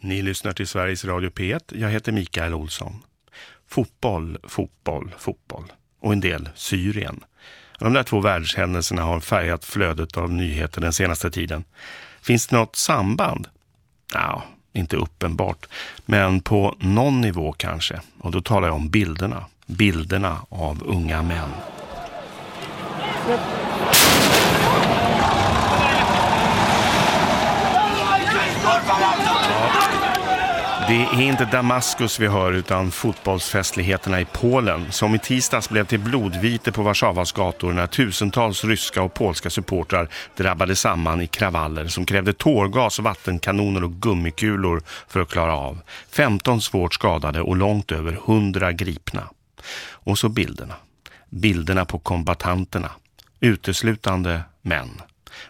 Ni lyssnar till Sveriges Radio P1. Jag heter Mikael Olsson. Fotboll, fotboll, fotboll. Och en del Syrien. De där två världshändelserna har färgat flödet av nyheter den senaste tiden. Finns det något samband? Ja, inte uppenbart. Men på någon nivå kanske. Och då talar jag om bilderna. Bilderna av unga män. Oh det är inte Damaskus vi hör utan fotbollsfestligheterna i Polen som i tisdags blev till blodvite på Warszawas gator när tusentals ryska och polska supportrar drabbade samman i kravaller som krävde tårgas, vattenkanoner och gummikulor för att klara av. 15 svårt skadade och långt över 100 gripna. Och så bilderna. Bilderna på kombatanterna. Uteslutande män.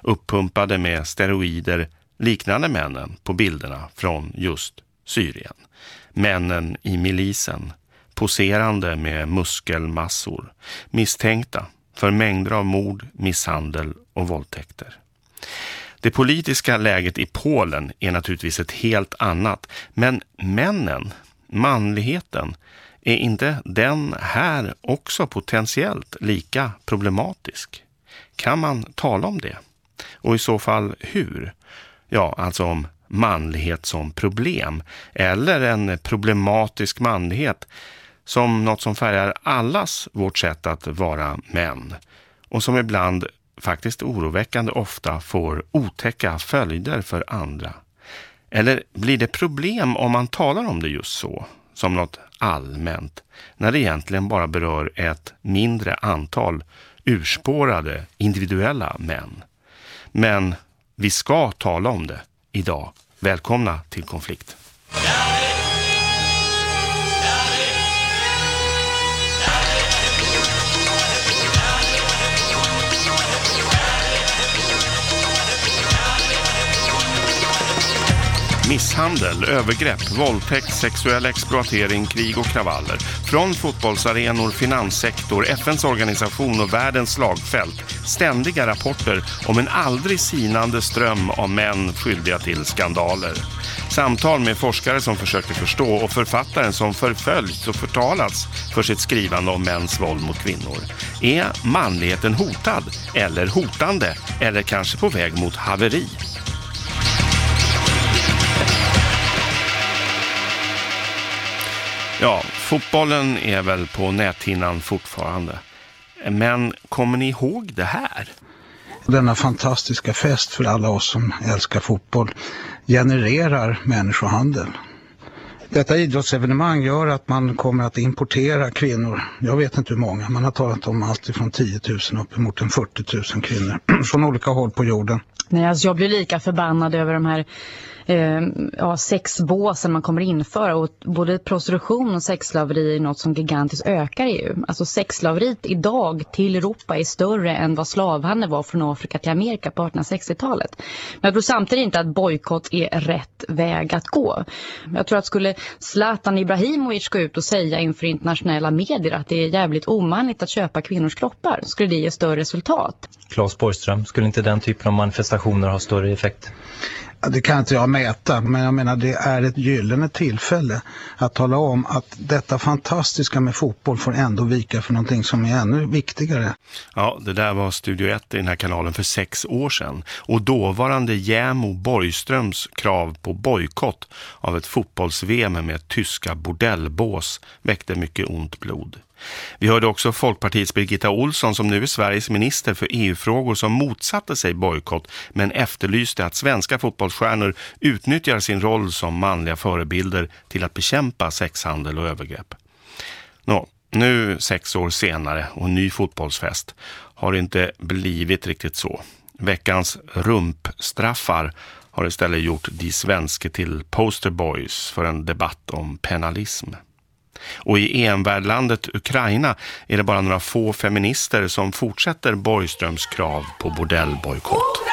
Uppumpade med steroider liknande männen på bilderna från just Syrien. Männen i milisen, poserande med muskelmassor, misstänkta för mängder av mord, misshandel och våldtäkter. Det politiska läget i Polen är naturligtvis ett helt annat, men männen, manligheten, är inte den här också potentiellt lika problematisk? Kan man tala om det? Och i så fall hur? Ja, alltså om manlighet som problem eller en problematisk manlighet som något som färgar allas vårt sätt att vara män och som ibland faktiskt oroväckande ofta får otäcka följder för andra. Eller blir det problem om man talar om det just så, som något allmänt, när det egentligen bara berör ett mindre antal urspårade individuella män? Men vi ska tala om det idag. Välkomna till konflikt. Misshandel, övergrepp, våldtäkt, sexuell exploatering, krig och kravaller. Från fotbollsarenor, finanssektor, FNs organisation och världens slagfält. Ständiga rapporter om en aldrig sinande ström av män skyldiga till skandaler. Samtal med forskare som försöker förstå och författaren som förföljts och förtalats för sitt skrivande om mäns våld mot kvinnor. Är manligheten hotad eller hotande eller kanske på väg mot haveri? Ja, fotbollen är väl på näthinnan fortfarande. Men kommer ni ihåg det här? Denna fantastiska fest för alla oss som älskar fotboll genererar människohandel. Detta idrottsevenemang gör att man kommer att importera kvinnor. Jag vet inte hur många. Man har talat om allt från 10 000 uppemot 40 000 kvinnor från olika håll på jorden. Nej, alltså jag blir lika förbannad över de här eh, ja, sexbåsen man kommer införa. Och både prostitution och sexslaveri är något som gigantiskt ökar i EU. Alltså sexslaveriet idag till Europa är större än vad slavhandeln var från Afrika till Amerika på 1860-talet. Men jag tror samtidigt inte att bojkott är rätt väg att gå. Jag tror att skulle Zlatan Ibrahimovic gå ut och säga inför internationella medier att det är jävligt omanligt att köpa kvinnors kroppar skulle det ge större resultat. Claes Borgström, skulle inte den typen av manifestationer ha större effekt? Det kan inte jag mäta, men jag menar det är ett gyllene tillfälle att tala om att detta fantastiska med fotboll får ändå vika för någonting som är ännu viktigare. Ja, det där var Studio 1 i den här kanalen för sex år sedan. Och dåvarande Jämo Borgströms krav på bojkott av ett fotbolls-VM med tyska bordellbås väckte mycket ont blod. Vi hörde också Folkpartiets Birgitta Olsson som nu är Sveriges minister för EU-frågor som motsatte sig bojkott men efterlyste att svenska fotbollsstjärnor utnyttjar sin roll som manliga förebilder till att bekämpa sexhandel och övergrepp. Nå, nu sex år senare och ny fotbollsfest har det inte blivit riktigt så. Veckans rumpstraffar har istället gjort de svenska till posterboys för en debatt om penalism. Och i envärdlandet Ukraina är det bara några få feminister som fortsätter Borgströms krav på bordellbojkott.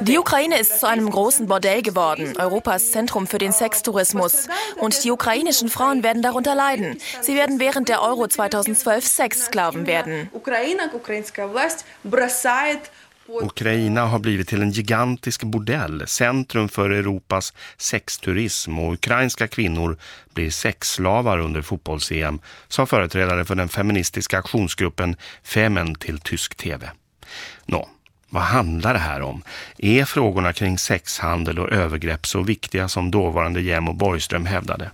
Die Ukraine ist zu einem großen Bordell geworden, Europas Zentrum für den Sextourismus. Und die ukrainischen Frauen werden darunter leiden. Sie werden während der Euro 2012 Sexsklaven werden. Ukraina har blivit till en gigantisk bordell, centrum för Europas sexturism och ukrainska kvinnor blir sexslavar under fotbolls-EM, sa företrädare för den feministiska aktionsgruppen Femen till tysk tv. Nå, vad handlar det här om? Är frågorna kring sexhandel och övergrepp så viktiga som dåvarande Jem och Borgström hävdade?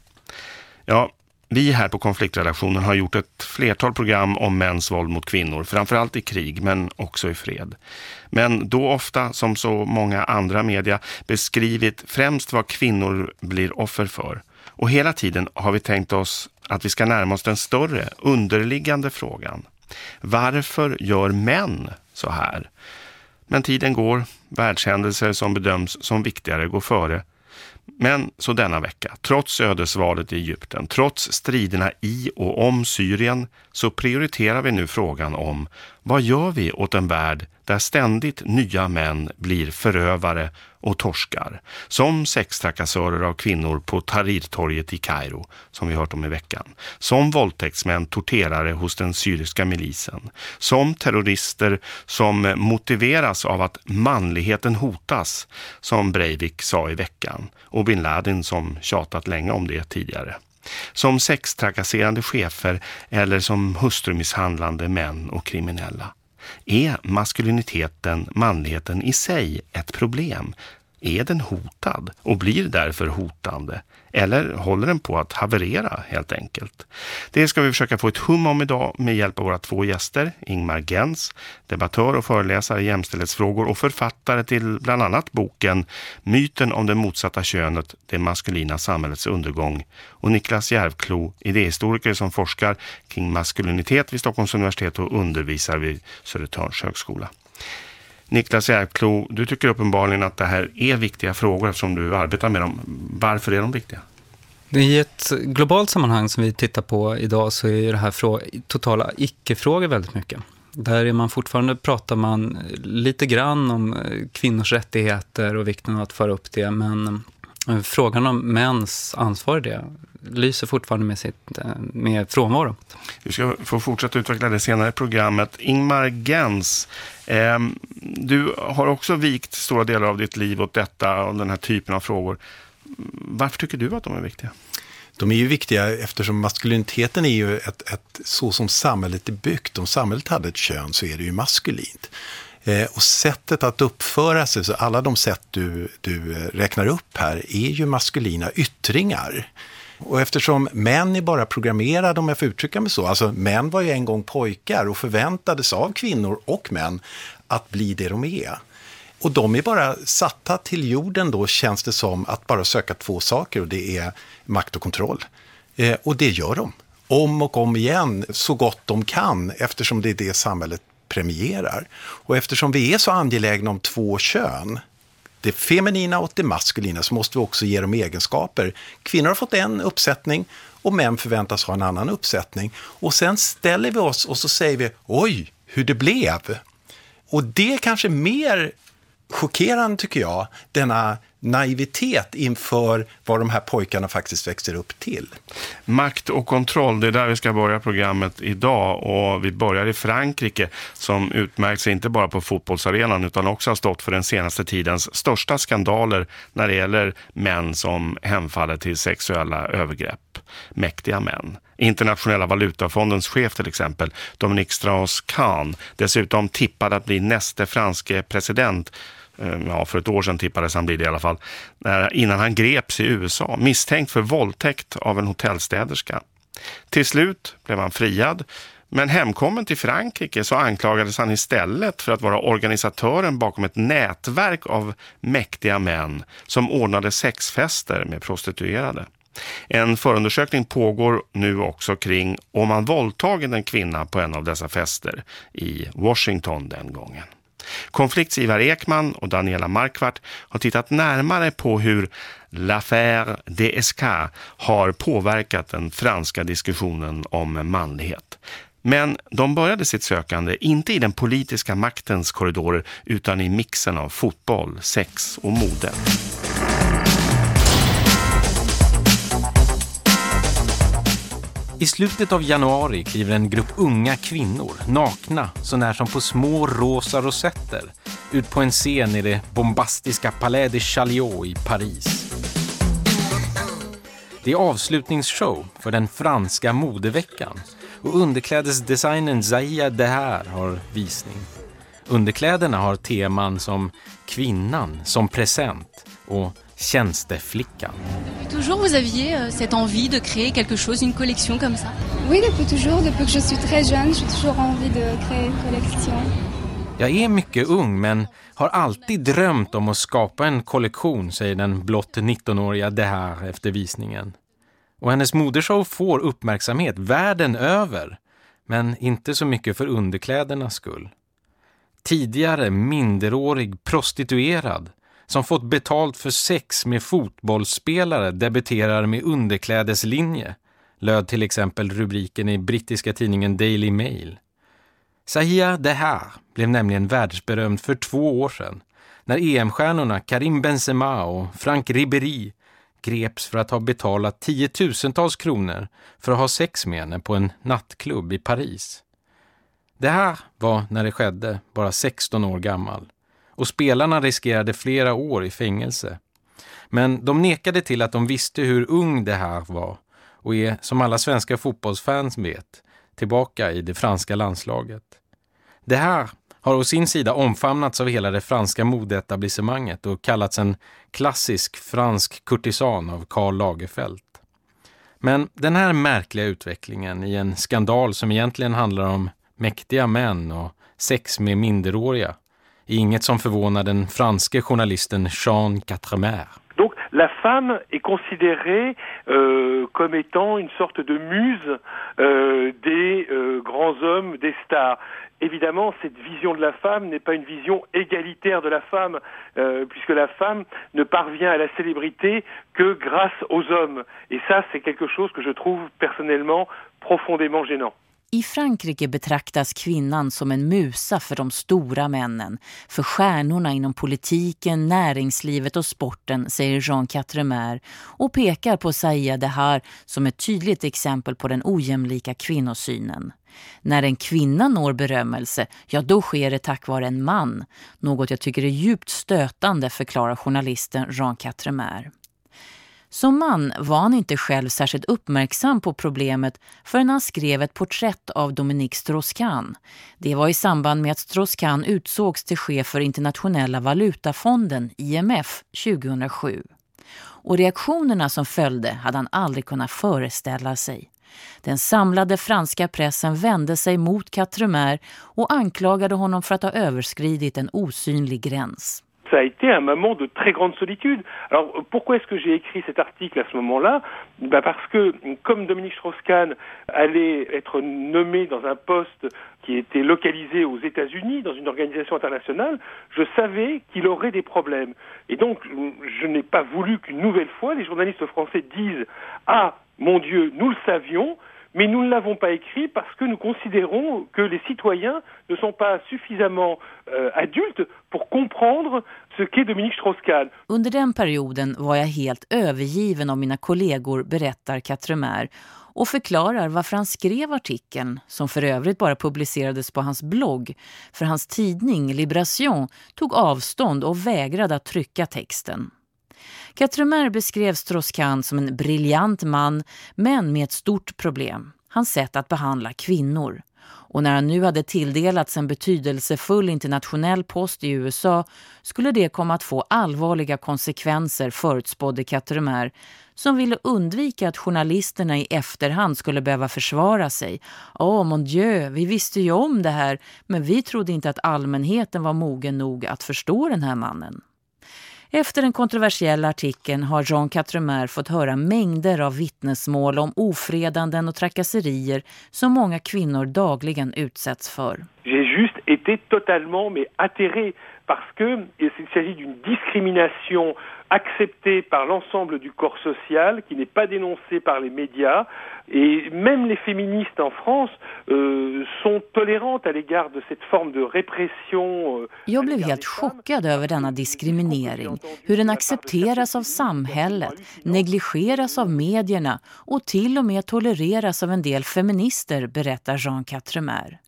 Ja, vi här på konfliktredaktionen har gjort ett flertal program om mäns våld mot kvinnor, framförallt i krig men också i fred. Men då ofta, som så många andra media, beskrivit främst vad kvinnor blir offer för. Och hela tiden har vi tänkt oss att vi ska närma oss den större, underliggande frågan. Varför gör män så här? Men tiden går, världshändelser som bedöms som viktigare går före men så denna vecka, trots ödesvalet i Egypten, trots striderna i och om Syrien, så prioriterar vi nu frågan om vad gör vi åt en värld där ständigt nya män blir förövare och torskar, som sextrakassörer av kvinnor på Tahrirtorget i Kairo, som vi hört om i veckan, som våldtäktsmän torterare hos den syriska milisen, som terrorister som motiveras av att manligheten hotas, som Breivik sa i veckan, och bin Laden som tjatat länge om det tidigare. Som sextrakasserande chefer eller som hustrumisshandlande män och kriminella. Är maskuliniteten, manligheten i sig ett problem? Är den hotad och blir därför hotande? Eller håller den på att haverera helt enkelt? Det ska vi försöka få ett hum om idag med hjälp av våra två gäster. Ingmar Gens, debattör och föreläsare i jämställdhetsfrågor och författare till bland annat boken Myten om det motsatta könet, det maskulina samhällets undergång. Och Niklas Järvklo, idéhistoriker som forskar kring maskulinitet vid Stockholms universitet och undervisar vid Södertörns högskola. Niklas Järklo, du tycker uppenbarligen att det här är viktiga frågor eftersom du arbetar med dem. Varför är de viktiga? I ett globalt sammanhang som vi tittar på idag så är det här totala icke-frågor väldigt mycket. Där är man fortfarande pratar man lite grann om eh, kvinnors rättigheter och vikten av att föra upp det, men frågan om mäns ansvar i det lyser fortfarande med, sitt, eh, med frånvaro. Vi ska få fortsätta utveckla det senare i programmet. Ingmar Gens, eh, du har också vikt stora delar av ditt liv åt detta och den här typen av frågor. Varför tycker du att de är viktiga? De är ju viktiga eftersom maskuliniteten är ju ett, ett, så som samhället är byggt. Om samhället hade ett kön så är det ju maskulint. Eh, och sättet att uppföra sig, så alla de sätt du, du eh, räknar upp här, är ju maskulina yttringar. Och eftersom män är bara programmerade, om jag får uttrycka mig så, alltså män var ju en gång pojkar och förväntades av kvinnor och män att bli det de är. Och de är bara satta till jorden då, känns det som, att bara söka två saker och det är makt och kontroll. Eh, och det gör de. Om och om igen, så gott de kan, eftersom det är det samhället premierar. Och eftersom vi är så angelägna om två kön, det feminina och det maskulina så måste vi också ge dem egenskaper. Kvinnor har fått en uppsättning och män förväntas ha en annan uppsättning. Och sen ställer vi oss och så säger vi oj, hur det blev. Och det är kanske mer chockerande tycker jag, denna naivitet inför vad de här pojkarna faktiskt växer upp till. Makt och kontroll, det är där vi ska börja programmet idag och vi börjar i Frankrike som utmärkt sig inte bara på fotbollsarenan utan också har stått för den senaste tidens största skandaler när det gäller män som hemfaller till sexuella övergrepp. Mäktiga män. Internationella valutafondens chef till exempel, Dominique Strauss-Kahn, dessutom tippad att bli näste franske president Eh, ja, för ett år sedan tippades han bli det i alla fall, eh, innan han greps i USA, misstänkt för våldtäkt av en hotellstäderska. Till slut blev han friad, men hemkommen till Frankrike så anklagades han istället för att vara organisatören bakom ett nätverk av mäktiga män som ordnade sexfester med prostituerade. En förundersökning pågår nu också kring om man våldtagit en kvinna på en av dessa fester i Washington den gången. Konflikts Ivar Ekman och Daniela Markvart har tittat närmare på hur L'affaire DSK har påverkat den franska diskussionen om manlighet. Men de började sitt sökande inte i den politiska maktens korridorer utan i mixen av fotboll, sex och mode. I slutet av januari kliver en grupp unga kvinnor, nakna så när som på små rosa rosetter, ut på en scen i det bombastiska Palais de Chaliot i Paris. Det är avslutningsshow för den franska modeveckan och underklädesdesignern Zahia Deher har visning. Underkläderna har teman som kvinnan som present och tjänsteflickan. Toujours vous aviez euh, cette envie de créer quelque chose, une collection comme ça Oui, depuis toujours, depuis que je suis très jeune, j'ai toujours envie de créer une collection. Jag är mycket ung men har alltid drömt om att skapa en kollektion, säger den blott 19-åriga Deher efter visningen. Och hennes modershow får uppmärksamhet världen över, men inte så mycket för underklädernas skull. Tidigare minderårig prostituerad som fått betalt för sex med fotbollsspelare debuterar med underklädeslinje, löd till exempel rubriken i brittiska tidningen Daily Mail. Sahia Dehar blev nämligen världsberömd för två år sedan när EM-stjärnorna Karim Benzema och Frank Ribéry greps för att ha betalat tiotusentals kronor för att ha sex med henne på en nattklubb i Paris. Det här var när det skedde bara 16 år gammal och spelarna riskerade flera år i fängelse. Men de nekade till att de visste hur ung det här var och är, som alla svenska fotbollsfans vet, tillbaka i det franska landslaget. Det här har å sin sida omfamnats av hela det franska modeetablissemanget och kallats en klassisk fransk kurtisan av Karl Lagerfeld. Men den här märkliga utvecklingen i en skandal som egentligen handlar om mäktiga män och sex med minderåriga inget som förvånar Jean Quatremer. Donc la femme est considérée euh, comme étant une sorte de muse euh, des euh, grands hommes, des stars. Évidemment, cette vision de la femme n'est pas une vision égalitaire de la femme, puisque la femme ne parvient à la célébrité que grâce aux hommes. Et ça, c'est quelque chose que je trouve personnellement profondément gênant. I Frankrike betraktas kvinnan som en musa för de stora männen, för stjärnorna inom politiken, näringslivet och sporten, säger Jean Quatremer och pekar på Saïa Dehar som ett tydligt exempel på den ojämlika kvinnosynen. När en kvinna når berömmelse, ja då sker det tack vare en man. Något jag tycker är djupt stötande, förklarar journalisten Jean Quatremer. Som man var han inte själv särskilt uppmärksam på problemet förrän han skrev ett porträtt av Dominique Strauss-Kahn. Det var i samband med att Strauss-Kahn utsågs till chef för Internationella valutafonden, IMF, 2007. Och reaktionerna som följde hade han aldrig kunnat föreställa sig. Den samlade franska pressen vände sig mot Quatremer och anklagade honom för att ha överskridit en osynlig gräns. Ça a été un moment de très grande solitude. Alors pourquoi est-ce que j'ai écrit cet article à ce moment-là? Ben Parce que comme Dominique Strauss-Kahn allait être nommé dans un poste qui était localisé aux États-Unis, dans une organisation internationale, je savais qu'il aurait des problèmes. Et donc je n'ai pas voulu qu'une nouvelle fois les journalistes français disent « Ah, mon Dieu, nous le savions », mais nous ne l'avons pas écrit parce que nous considérons que les citoyens ne sont pas suffisamment euh, adultes pour comprendre ce qu'est Dominique Strauss-Kahn. Under den perioden var jag helt övergiven av mina kollegor, berättar Katremer och förklarar varför han skrev artikeln, som för övrigt bara publicerades på hans blogg, för hans tidning Libration tog avstånd och vägrade att trycka texten. Katrumer beskrev Strauss-Kahn som en briljant man men med ett stort problem, hans sätt att behandla kvinnor. Och när han nu hade tilldelats en betydelsefull internationell post i USA skulle det komma att få allvarliga konsekvenser, förutspådde Katrumer som ville undvika att journalisterna i efterhand skulle behöva försvara sig. Åh, oh, mon dieu, vi visste ju om det här, men vi trodde inte att allmänheten var mogen nog att förstå den här mannen. Efter den kontroversiella artikeln har Jean Quatremer fått höra mängder av vittnesmål om ofredanden och trakasserier som många kvinnor dagligen utsätts för. J'ai juste été totalement mais atterré parce que il s'agit d'une discrimination acceptée par l'ensemble du corps social, qui n'est pas dénoncée par les médias, et même les féministes en France euh, sont tolérantes à l'égard de cette forme de répression. Euh, Jag blev helt chockad över denna diskriminering, hur den accepteras av samhället, negligeras av medierna och till och med tolereras av en del feminister, berättar Jean Quatremer.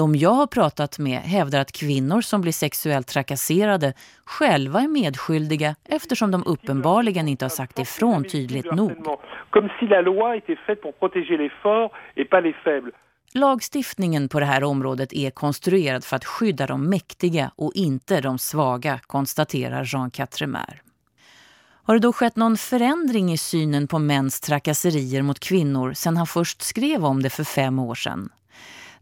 De jag har pratat med hävdar att kvinnor som blir sexuellt trakasserade själva är medskyldiga eftersom de uppenbarligen inte har sagt ifrån tydligt nog. Lagstiftningen på det här området är konstruerad för att skydda de mäktiga och inte de svaga, konstaterar Jean Quatremer. Har det då skett någon förändring i synen på mäns trakasserier mot kvinnor sedan han först skrev om det för fem år sedan?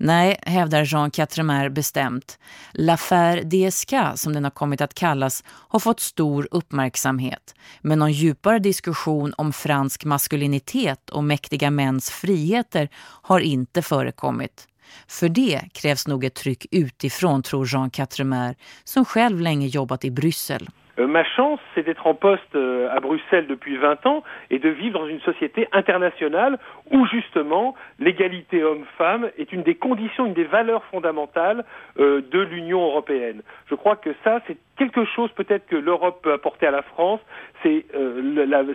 Nej, hävdar Jean Quatremer bestämt. L'affaire DSK, som den har kommit att kallas, har fått stor uppmärksamhet. Men någon djupare diskussion om fransk maskulinitet och mäktiga mäns friheter har inte förekommit. För det krävs nog ett tryck utifrån, tror Jean Quatremer, som själv länge jobbat i Bryssel. Euh, ma chance, c'est d'être en poste euh, à Bruxelles depuis 20 ans et de vivre dans une société internationale où justement l'égalité homme-femme est une des conditions, une des valeurs fondamentales euh, de l'Union européenne. Je crois que ça, c'est quelque chose peut-être que l'Europe peut apporter à la France, c'est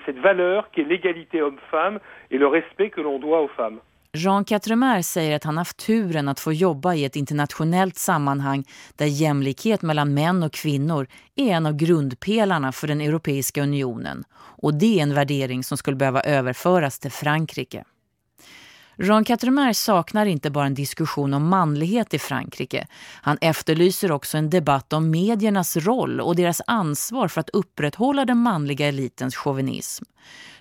cette valeur qui est l'égalité homme-femme et le respect que l'on doit aux femmes. Jean Quatremer säger att han haft turen att få jobba i ett internationellt sammanhang där jämlikhet mellan män och kvinnor är en av grundpelarna för den Europeiska unionen. Och det är en värdering som skulle behöva överföras till Frankrike. Jean Quatremer saknar inte bara en diskussion om manlighet i Frankrike. Han efterlyser också en debatt om mediernas roll och deras ansvar för att upprätthålla den manliga elitens chauvinism.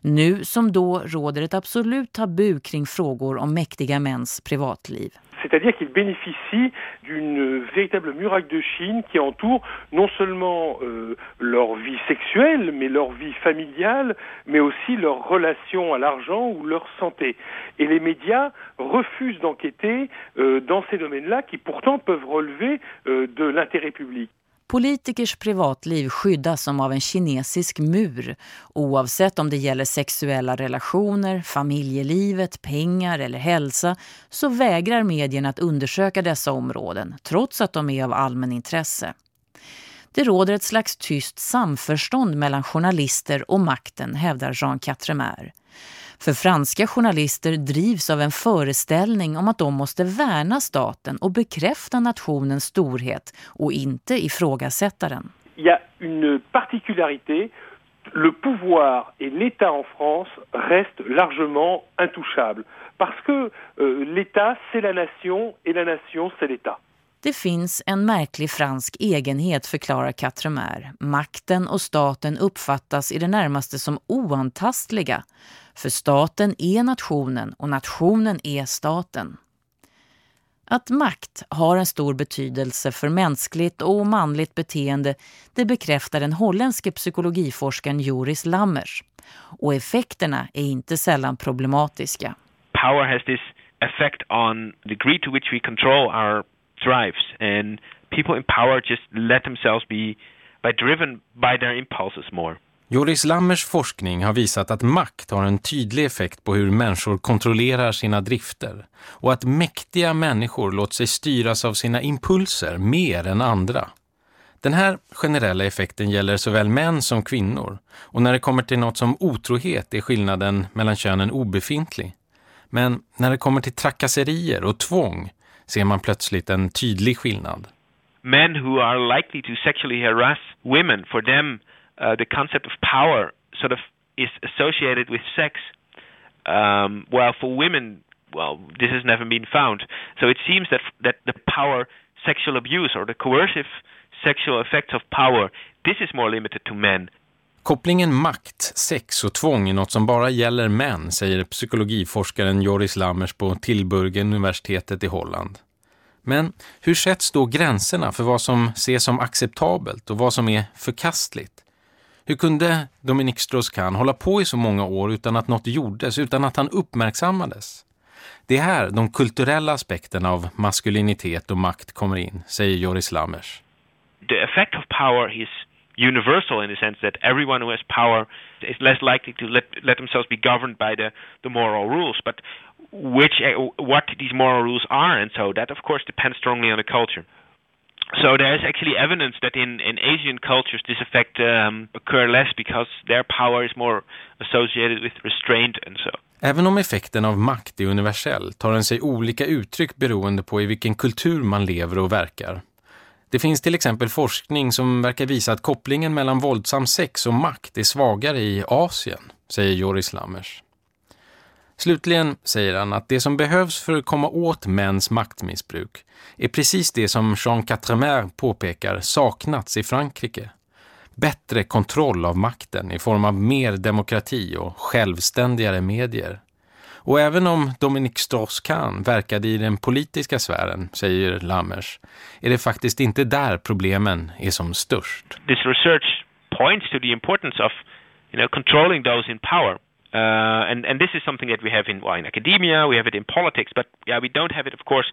Nu som då råder ett absolut tabu kring frågor om mäktiga mäns privatliv. C'est-à-dire qu'ils bénéficient d'une véritable muraille de Chine qui entoure non seulement euh, leur vie sexuelle, mais leur vie familiale, mais aussi leur relation à l'argent ou leur santé. Et les médias refusent d'enquêter euh, dans ces domaines-là qui pourtant peuvent relever euh, de l'intérêt public. Politikers privatliv skyddas som av en kinesisk mur oavsett om det gäller sexuella relationer, familjelivet, pengar eller hälsa så vägrar medierna att undersöka dessa områden trots att de är av allmän intresse. Det råder ett slags tyst samförstånd mellan journalister och makten, hävdar Jean Quatremer. För franska journalister drivs av en föreställning om att de måste värna staten och bekräfta nationens storhet och inte ifrågasätta den. Il y a une particularité le pouvoir et l'État en France restent largement intouchables. Parce que euh, l'État, c'est la nation et la nation, c'est l'État. Det finns en märklig fransk egenhet, förklarar Quatremer. Makten och staten uppfattas i det närmaste som oantastliga. För staten är nationen och nationen är staten. Att makt har en stor betydelse för mänskligt och manligt beteende det bekräftar den holländske psykologiforskaren Joris Lammers. Och effekterna är inte sällan problematiska. Power has this effect on the degree to which we control our drives and people in power just let themselves be by driven by their impulses more. Joris Lammers forskning har visat att makt har en tydlig effekt på hur människor kontrollerar sina drifter och att mäktiga människor låter sig styras av sina impulser mer än andra. Den här generella effekten gäller såväl män som kvinnor och när det kommer till något som otrohet är skillnaden mellan könen obefintlig. Men när det kommer till trakasserier och tvång ser man plötsligt en tydlig skillnad. Men who are likely to sexually harass women for them uh, the concept of power sort of is associated with sex. Um, well, for women, well, this has never been found. So it seems that that the power, sexual abuse, or the coercive sexual effects of power, this is more limited to men. Kopplingen makt, sex och tvång är något som bara gäller män, säger psykologiforskaren Joris Lammers på Tilburgen universitetet i Holland. Men hur sätts då gränserna för vad som ses som acceptabelt och vad som är förkastligt? Hur kunde Dominique Strauss-Kahn hålla på i så många år utan att något gjordes, utan att han uppmärksammades? Det är här de kulturella aspekterna av maskulinitet och makt kommer in, säger Joris Lammers. The effect of power is universal in the sense that everyone who has power is less likely to let, let themselves be governed by the, the moral rules. But which what these moral rules are, and so that of course depends strongly on the culture. So there is actually evidence that in, in Asian cultures this effect um, occur less because their power is more associated with restraint and so. Även om effekten av makt är universell tar den sig olika uttryck beroende på i vilken kultur man lever och verkar. Det finns till exempel forskning som verkar visa att kopplingen mellan våldsam sex och makt är svagare i Asien, säger Joris Lammers. Slutligen säger han att det som behövs för att komma åt mäns maktmissbruk är precis det som Jean Quatremer påpekar saknats i Frankrike. Bättre kontroll av makten i form av mer demokrati och självständigare medier. Och även om Dominique Strauss-Kahn verkade i den politiska sfären, säger Lammers, är det faktiskt inte där problemen är som störst. This research points to the importance of you know, controlling those in power. Uh, and, and this is something that we have in, well, in academia, we have it in politics, but yeah, we don't have it, of course,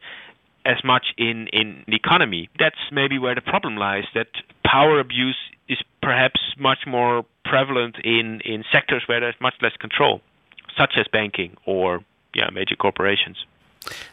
as much in, in the economy. That's maybe where the problem lies, that power abuse is perhaps much more prevalent in, in sectors where there's much less control, such as banking or yeah, major corporations.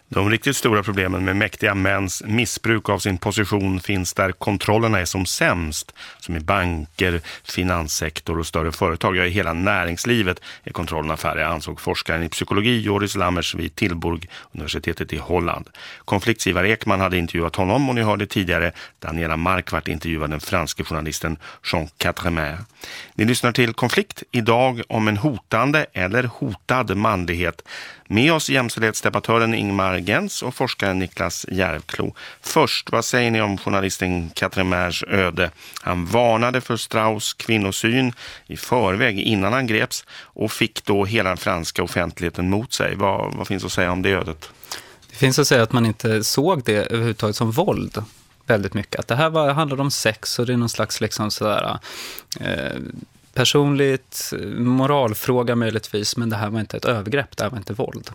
De riktigt stora problemen med mäktiga mäns missbruk av sin position finns där kontrollerna är som sämst, som i banker, finanssektor och större företag. Ja, i hela näringslivet är kontrollerna färre, ansåg forskaren i psykologi Joris Lammers vid Tilburg, universitetet i Holland. Konfliktsivar Ekman hade intervjuat honom och ni hörde tidigare Daniela Markvart intervjuade den franske journalisten Jean Quatremer. Ni lyssnar till Konflikt idag om en hotande eller hotad manlighet. Med oss jämställdhetsdebattören Ingmar Gens och forskaren Niklas Järvklo. Först, vad säger ni om journalisten Katremers öde? Han varnade för Strauss kvinnosyn i förväg innan han greps och fick då hela den franska offentligheten mot sig. Vad, vad finns att säga om det ödet? Det finns att säga att man inte såg det överhuvudtaget som våld väldigt mycket. Att det här var, handlade om sex och det är någon slags liksom sådär, eh, personligt, moralfråga möjligtvis, men det här var inte ett övergrepp, det här var inte våld.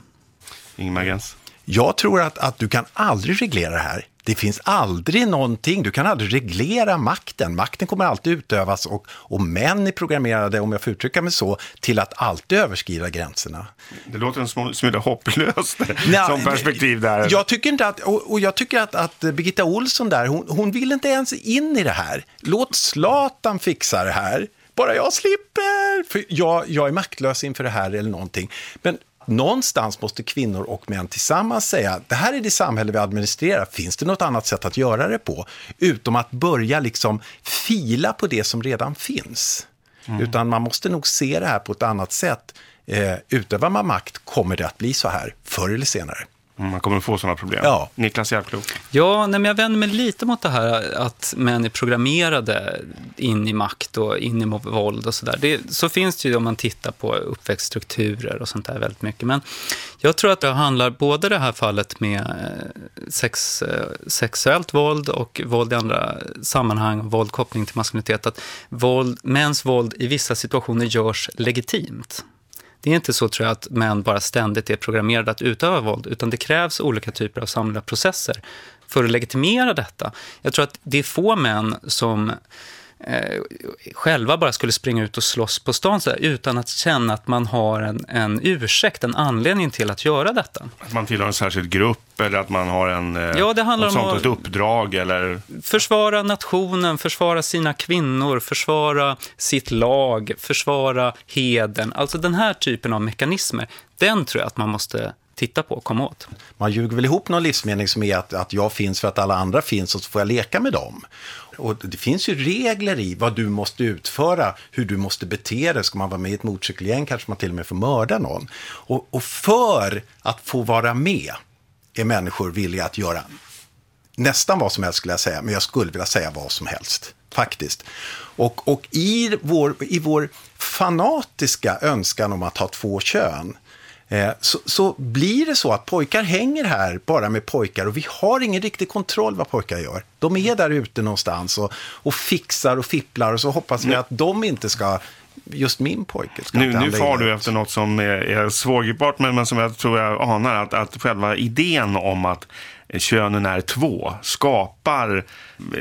Ingmar Gens? Jag tror att, att du kan aldrig reglera det här. Det finns aldrig någonting, du kan aldrig reglera makten. Makten kommer alltid utövas och, och män är programmerade, om jag får uttrycka mig så, till att alltid överskrida gränserna. Det låter en smula hopplöst Nej, som perspektiv där. Jag tycker inte att, och, och jag tycker att, att Birgitta Olsson där, hon, hon vill inte ens in i det här. Låt Zlatan fixa det här bara jag slipper. För jag, jag är maktlös inför det här eller någonting. Men någonstans måste kvinnor och män tillsammans säga det här är det samhälle vi administrerar, finns det något annat sätt att göra det på? Utom att börja liksom fila på det som redan finns. Mm. Utan man måste nog se det här på ett annat sätt. Eh, utövar man makt kommer det att bli så här, förr eller senare. Man kommer få sådana problem. Ja. Niklas Järvklok. Ja, nej, men jag vänder mig lite mot det här att män är programmerade in i makt och in i våld och sådär. Så finns det ju om man tittar på uppväxtstrukturer och sånt där väldigt mycket. Men jag tror att det handlar både det här fallet med eh, sex, eh, sexuellt våld och våld i andra sammanhang, våld koppling till maskulinitet, att våld, mäns våld i vissa situationer görs legitimt. Det är inte så tror jag att män bara ständigt är programmerade att utöva våld utan det krävs olika typer av samlade processer för att legitimera detta. Jag tror att det är få män som eh, själva bara skulle springa ut och slåss på stan så utan att känna att man har en, en ursäkt, en anledning till att göra detta. Att man tillhör en särskild grupp eller att man har en, eh, ja, det handlar om sånt, ett uppdrag? Eller... Försvara nationen, försvara sina kvinnor, försvara sitt lag, försvara heden. Alltså den här typen av mekanismer, den tror jag att man måste titta på och komma åt. Man ljuger väl ihop någon livsmening som är att, att jag finns för att alla andra finns och så får jag leka med dem. Och det finns ju regler i vad du måste utföra, hur du måste bete dig. Ska man vara med i ett motorcykelgäng kanske man till och med får mörda någon. Och, och för att få vara med är människor villiga att göra nästan vad som helst skulle jag säga, men jag skulle vilja säga vad som helst, faktiskt. Och, och i, vår, i vår fanatiska önskan om att ha två kön Eh, så, så, blir det så att pojkar hänger här bara med pojkar och vi har ingen riktig kontroll vad pojkar gör. De är där ute någonstans och, och fixar och fipplar och så hoppas vi att de inte ska just min pojke ska Nu, nu far du efter något som är, är svårgripbart, men, men som jag tror jag anar, att, att själva idén om att könen är två skapar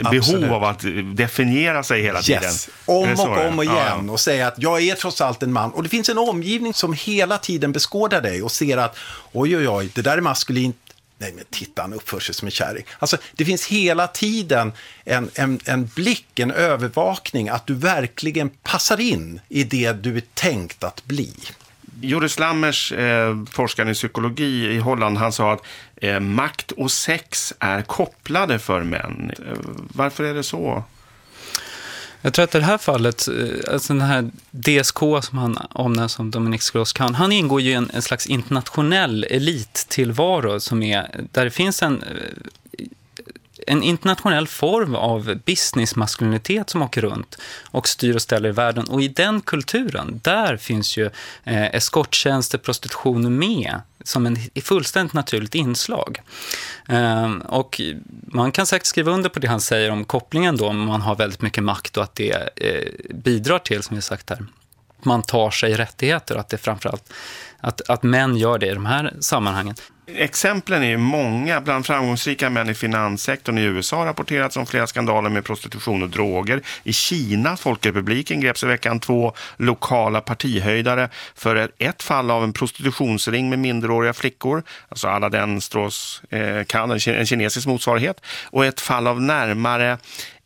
Absolut. behov av att definiera sig hela tiden. Yes. Är Om och om och igen ja. och säga att jag är trots allt en man. Och det finns en omgivning som hela tiden beskådar dig och ser att oj, oj, oj, det där är maskulint. Nej, men titta, han uppför sig som en kärring. Alltså, det finns hela tiden en, en, en blick, en övervakning att du verkligen passar in i det du är tänkt att bli. Joris Lammers, eh, forskaren i psykologi i Holland, han sa att eh, makt och sex är kopplade för män. Eh, varför är det så? Jag tror att i det här fallet, eh, alltså den här DSK som han omnämner som Dominic Strauss-Kahn, han ingår ju i en, en slags internationell elittillvaro som är, där det finns en, eh, en internationell form av businessmaskulinitet som åker runt och styr och ställer i världen. Och i den kulturen, där finns ju eh, eskorttjänster, prostitution med som en fullständigt naturligt inslag. Eh, och man kan säkert skriva under på det han säger om kopplingen då, om man har väldigt mycket makt och att det eh, bidrar till, som vi har sagt här, att man tar sig rättigheter och att det framförallt att, att män gör det i de här sammanhangen. Exemplen är ju många. Bland framgångsrika män i finanssektorn i USA har rapporterats om flera skandaler med prostitution och droger. I Kina, Folkrepubliken, greps i veckan två lokala partihöjdare för ett, fall av en prostitutionsring med minderåriga flickor, alltså alla den strås eh, kan, en kinesisk motsvarighet, och ett fall av närmare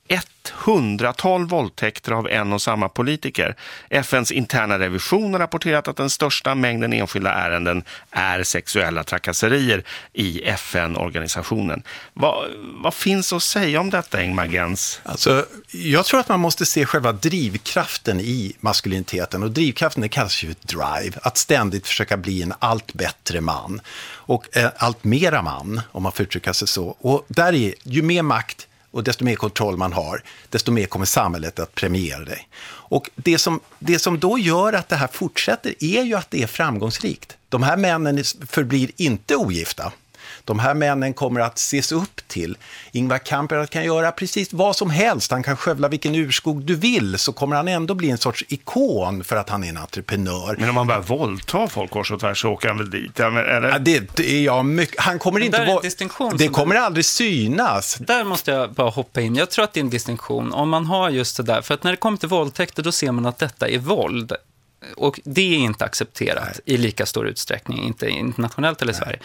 ett hundratal våldtäkter av en och samma politiker. FNs interna revision har rapporterat att den största mängden enskilda ärenden är sexuella trakasserier i FN-organisationen. Vad, vad finns att säga om detta, Ingmar Gens? Alltså, jag tror att man måste se själva drivkraften i maskuliniteten. Och drivkraften det kallas ju drive. Att ständigt försöka bli en allt bättre man. Och eh, allt mera man, om man får uttrycka sig så. Och där är, ju mer makt och desto mer kontroll man har, desto mer kommer samhället att premiera dig. Och det som, det som då gör att det här fortsätter är ju att det är framgångsrikt. De här männen förblir inte ogifta. De här männen kommer att ses upp till. Ingvar Kamprad kan göra precis vad som helst. Han kan skövla vilken urskog du vill så kommer han ändå bli en sorts ikon för att han är en entreprenör. Men om man börjar våldta folk kors och tvärs så åker han väl dit? Ja, men, eller? Ja, det, är jag mycket... Han kommer inte där är en distinktion Det kommer aldrig synas. Där måste jag bara hoppa in. Jag tror att det är en distinktion. Om man har just det där, för att när det kommer till våldtäkter då ser man att detta är våld. Och det är inte accepterat i lika stor utsträckning, inte internationellt eller i Sverige.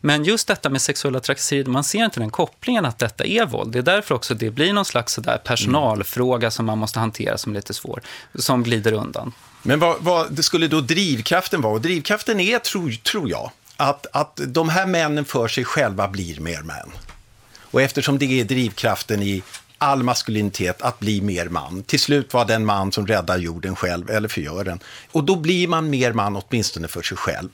Men just detta med sexuella trakasserier, man ser inte den kopplingen att detta är våld. Det är därför också det blir någon slags sådär personalfråga som man måste hantera som är lite svår, som glider undan. Men vad, vad skulle då drivkraften vara? Och drivkraften är, tror, tror jag, att, att de här männen för sig själva blir mer män. Och eftersom det är drivkraften i all maskulinitet att bli mer man. Till slut var den man som räddar jorden själv, eller förgör den. Och då blir man mer man åtminstone för sig själv.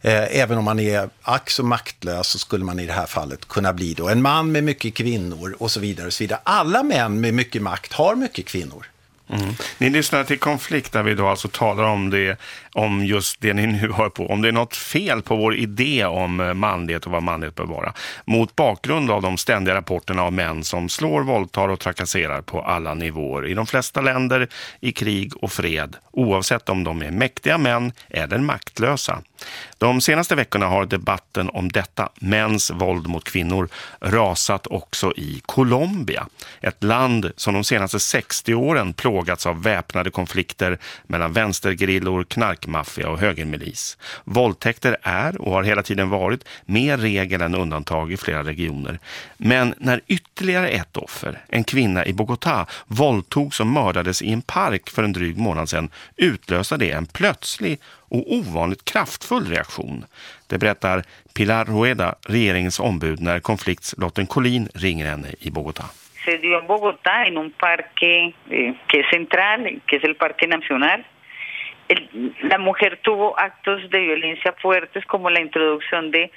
Eh, även om man är ack så maktlös så skulle man i det här fallet kunna bli då en man med mycket kvinnor och så vidare. Och så vidare. Alla män med mycket makt har mycket kvinnor. Mm. Ni lyssnar till Konflikt där vi då alltså talar om, det, om just det ni nu hör på. Om det är något fel på vår idé om eh, manlighet och vad manlighet bör vara. Mot bakgrund av de ständiga rapporterna av män som slår, våldtar och trakasserar på alla nivåer. I de flesta länder i krig och fred. Oavsett om de är mäktiga män eller maktlösa. De senaste veckorna har debatten om detta, mäns våld mot kvinnor, rasat också i Colombia. Ett land som de senaste 60 åren plågats av väpnade konflikter mellan vänstergerillor, maffia och högermilis. Våldtäkter är och har hela tiden varit mer regel än undantag i flera regioner. Men när ytterligare ett offer, en kvinna i Bogotá, våldtogs och mördades i en park för en dryg månad sedan utlöste det en plötslig och ovanligt kraftfull reaktion. Det berättar Pilar Rueda, regeringens ombud, när konfliktslotten Collin ringer henne i Bogotá. se dio en Bogotá, en un parque eh, que es central, que es el Parque Nacional. El- la mujer tuvo actos de violencia fuertes como la introducción de,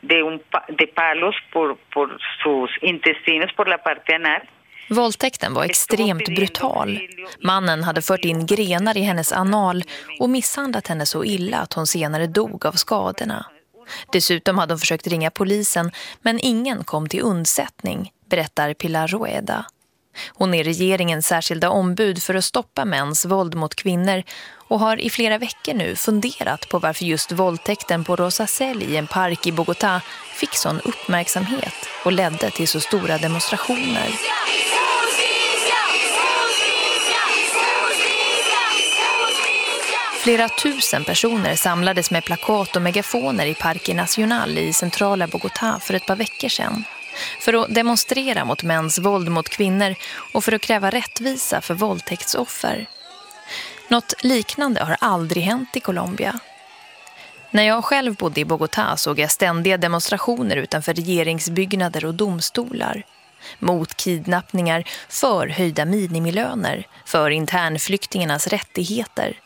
de, un, de palos por, por sus intestinos por la parte anal. Våldtäkten var extremt brutal. Mannen hade fört in grenar i hennes anal och misshandlat henne så illa att hon senare dog av skadorna. Dessutom hade hon försökt ringa polisen men ingen kom till undsättning, berättar Pilar Rueda. Hon är regeringens särskilda ombud för att stoppa mäns våld mot kvinnor och har i flera veckor nu funderat på varför just våldtäkten på Rosacel i en park i Bogotá fick sån uppmärksamhet och ledde till så stora demonstrationer. Flera tusen personer samlades med plakat och megafoner i Parque Nacional i centrala Bogotá för ett par veckor sedan. För att demonstrera mot mäns våld mot kvinnor och för att kräva rättvisa för våldtäktsoffer. Något liknande har aldrig hänt i Colombia. När jag själv bodde i Bogotá såg jag ständiga demonstrationer utanför regeringsbyggnader och domstolar. Mot kidnappningar, för höjda minimilöner, för internflyktingarnas rättigheter.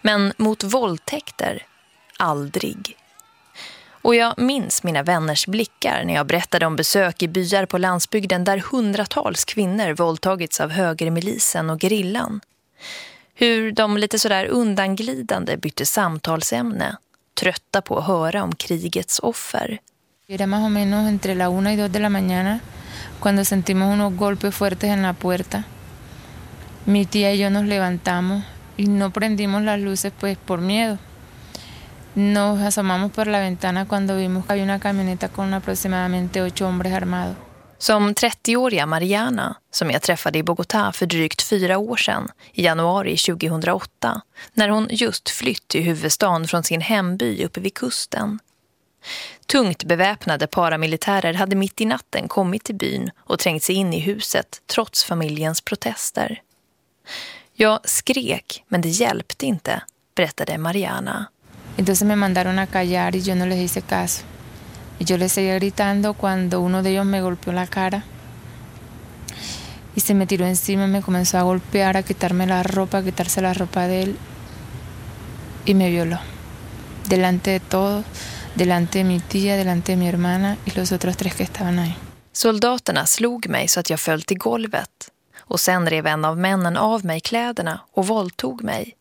Men mot våldtäkter, aldrig. Och jag minns mina vänners blickar när jag berättade om besök i byar på landsbygden där hundratals kvinnor våldtagits av högermilisen och gerillan. Hur de lite sådär undanglidande bytte samtalsämne, trötta på att höra om krigets offer. Era más o menos entre la una y dos de la mañana cuando sentimos unos golpes fuertes en la puerta. Mi tía y yo nos levantamos y no prendimos las luces pues por miedo. Nos asomamos por la ventana cuando vimos que había una camioneta con aproximadamente ocho hombres armados. Som 30-åriga Mariana, som jag träffade i Bogotá för drygt fyra år sedan, i januari 2008, när hon just flytt till huvudstaden från sin hemby uppe vid kusten. Tungt beväpnade paramilitärer hade mitt i natten kommit till byn och trängt sig in i huset trots familjens protester. Jag skrek, men det hjälpte inte, berättade Mariana. Entonces me mandaron a callar y yo no les hice caso. Y yo le seguía gritando cuando uno de ellos me golpeó la cara. Y se me tiró encima, me comenzó a golpear, a quitarme la ropa, a quitarse la ropa de él. Y me violó. Delante de todos, delante de mi tía, delante de mi hermana y los otros tres que estaban ahí. Soldaterna slog mig så att jag föll till golvet. Och sen rev en av männen av mig kläderna och våldtog mig.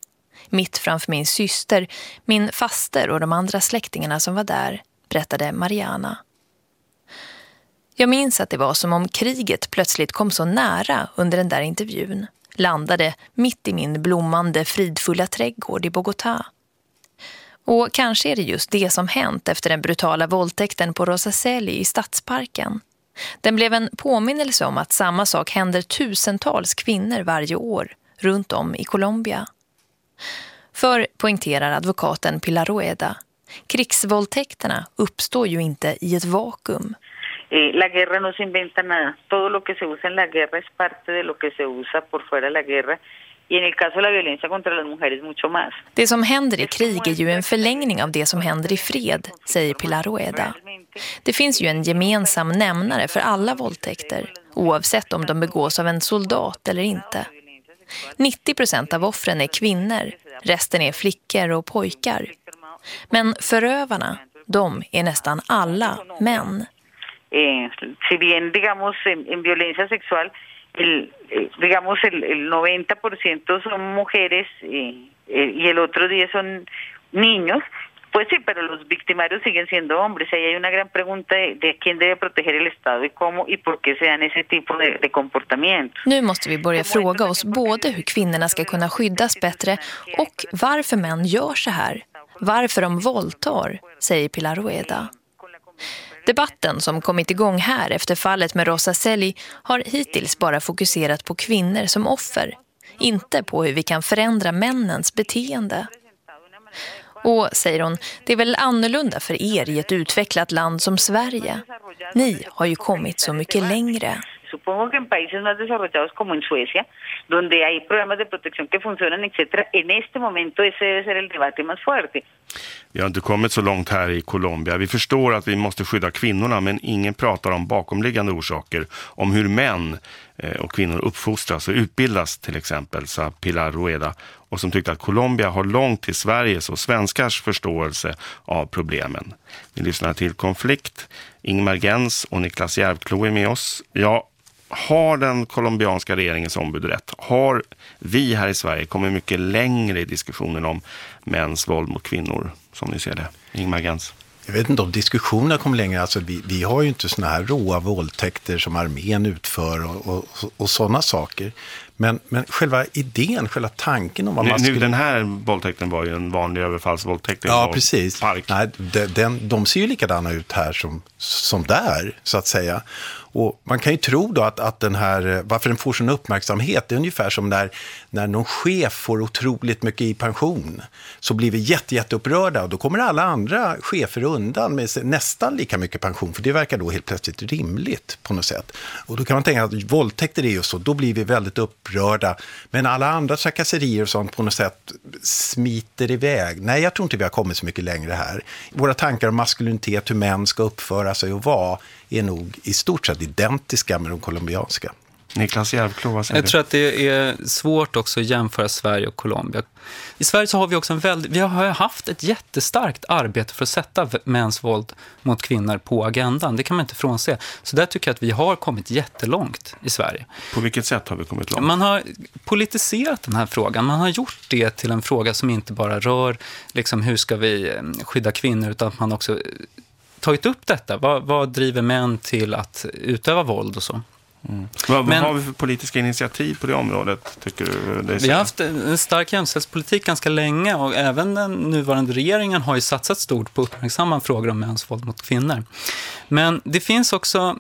Mitt framför min syster, min faster och de andra släktingarna som var där, berättade Mariana. Jag minns att det var som om kriget plötsligt kom så nära under den där intervjun. Landade mitt i min blommande, fridfulla trädgård i Bogotá. Och kanske är det just det som hänt efter den brutala våldtäkten på Rosaceli i stadsparken. Den blev en påminnelse om att samma sak händer tusentals kvinnor varje år runt om i Colombia. För, poängterar advokaten Pilarrueda krigsvåldtäkterna uppstår ju inte i ett vakuum. Eh, la guerra no se inventa nada. Todo lo que se usa en la guerra es parte de lo que se usa por fuera de la guerra. Y en el caso de la violencia contra las mujeres mucho más. Det som händer i krig är ju en förlängning av det som händer i fred, säger Pilar Rueda. Det finns ju en gemensam nämnare för alla våldtäkter, oavsett om de begås av en soldat eller inte. 90% av offren är kvinnor, resten är flickor och pojkar. Men förövarna, de är nästan alla män. Eh, si bien, digamos, en, en violencia sexual, el, eh, digamos, el, el 90% son mujeres eh, eh, y el otro 10 son niños, Pues sí, pero los victimarios siguen siendo hombres. Ahí hay una gran pregunta de, de quién debe proteger el Estado y cómo y por qué se dan ese tipo de, de comportamiento. Nu måste vi börja fråga oss både hur kvinnorna ska kunna skyddas bättre och varför män gör så här. Varför de våldtar, säger Pilar Rueda. Debatten som kommit igång här efter fallet med Rosa Selli har hittills bara fokuserat på kvinnor som offer, inte på hur vi kan förändra männens beteende. Och, säger hon, det är väl annorlunda för er i ett utvecklat land som Sverige. Ni har ju kommit så mycket längre. Supongo que en países más desarrollados como en Suecia, donde hay programas de protección que funcionan, etcétera. en este momento ese debe ser el debate más fuerte. Vi har inte kommit så långt här i Colombia. Vi förstår att vi måste skydda kvinnorna, men ingen pratar om bakomliggande orsaker. Om hur män eh, och kvinnor uppfostras och utbildas till exempel, sa Pilar Rueda. Och som tyckte att Colombia har långt till Sveriges och svenskars förståelse av problemen. Vi lyssnar till Konflikt. Ingmar Gens och Niklas Järvklo är med oss. Ja, har den colombianska regeringens ombud rätt? Har vi här i Sverige kommit mycket längre i diskussionen om mäns våld mot kvinnor, som ni ser det? Ingmar Gens. jag vet inte om diskussionerna kommer längre. Alltså, vi, vi har ju inte sådana här råa våldtäkter som armén utför och, och, och sådana saker. Men, men själva idén, själva tanken om vad nu, man skulle... Nu, den här våldtäkten var ju en vanlig överfallsvåldtäkt. Ja, precis. Park. Nej, de, den, de ser ju likadana ut här som, som där, så att säga. Och man kan ju tro då att, att den här, eh, varför den får sån uppmärksamhet, det är ungefär som när, när någon chef får otroligt mycket i pension. Så blir vi jätte, jätteupprörda och då kommer alla andra chefer undan med nästan lika mycket pension. För det verkar då helt plötsligt rimligt på något sätt. Och då kan man tänka att våldtäkter är ju så, då blir vi väldigt upprörda. Men alla andra trakasserier och sånt på något sätt smiter iväg. Nej, jag tror inte vi har kommit så mycket längre här. Våra tankar om maskulinitet, hur män ska uppföra sig och vara, är nog i stort sett identiska med de colombianska. Niklas Järvklo, vad säger Jag du? tror att det är svårt också att jämföra Sverige och Colombia. I Sverige så har vi också en väldigt, vi har haft ett jättestarkt arbete för att sätta mäns våld mot kvinnor på agendan. Det kan man inte frånse. Så där tycker jag att vi har kommit jättelångt i Sverige. På vilket sätt har vi kommit långt? Man har politiserat den här frågan. Man har gjort det till en fråga som inte bara rör liksom, hur ska vi eh, skydda kvinnor utan att man också tagit upp detta. Vad, vad driver män till att utöva våld och så? Mm. Vad, Men, vad har vi för politiska initiativ på det området, tycker du? Det vi har haft en stark jämställdhetspolitik ganska länge och även den nuvarande regeringen har ju satsat stort på uppmärksamma frågor om mäns våld mot kvinnor. Men det finns också,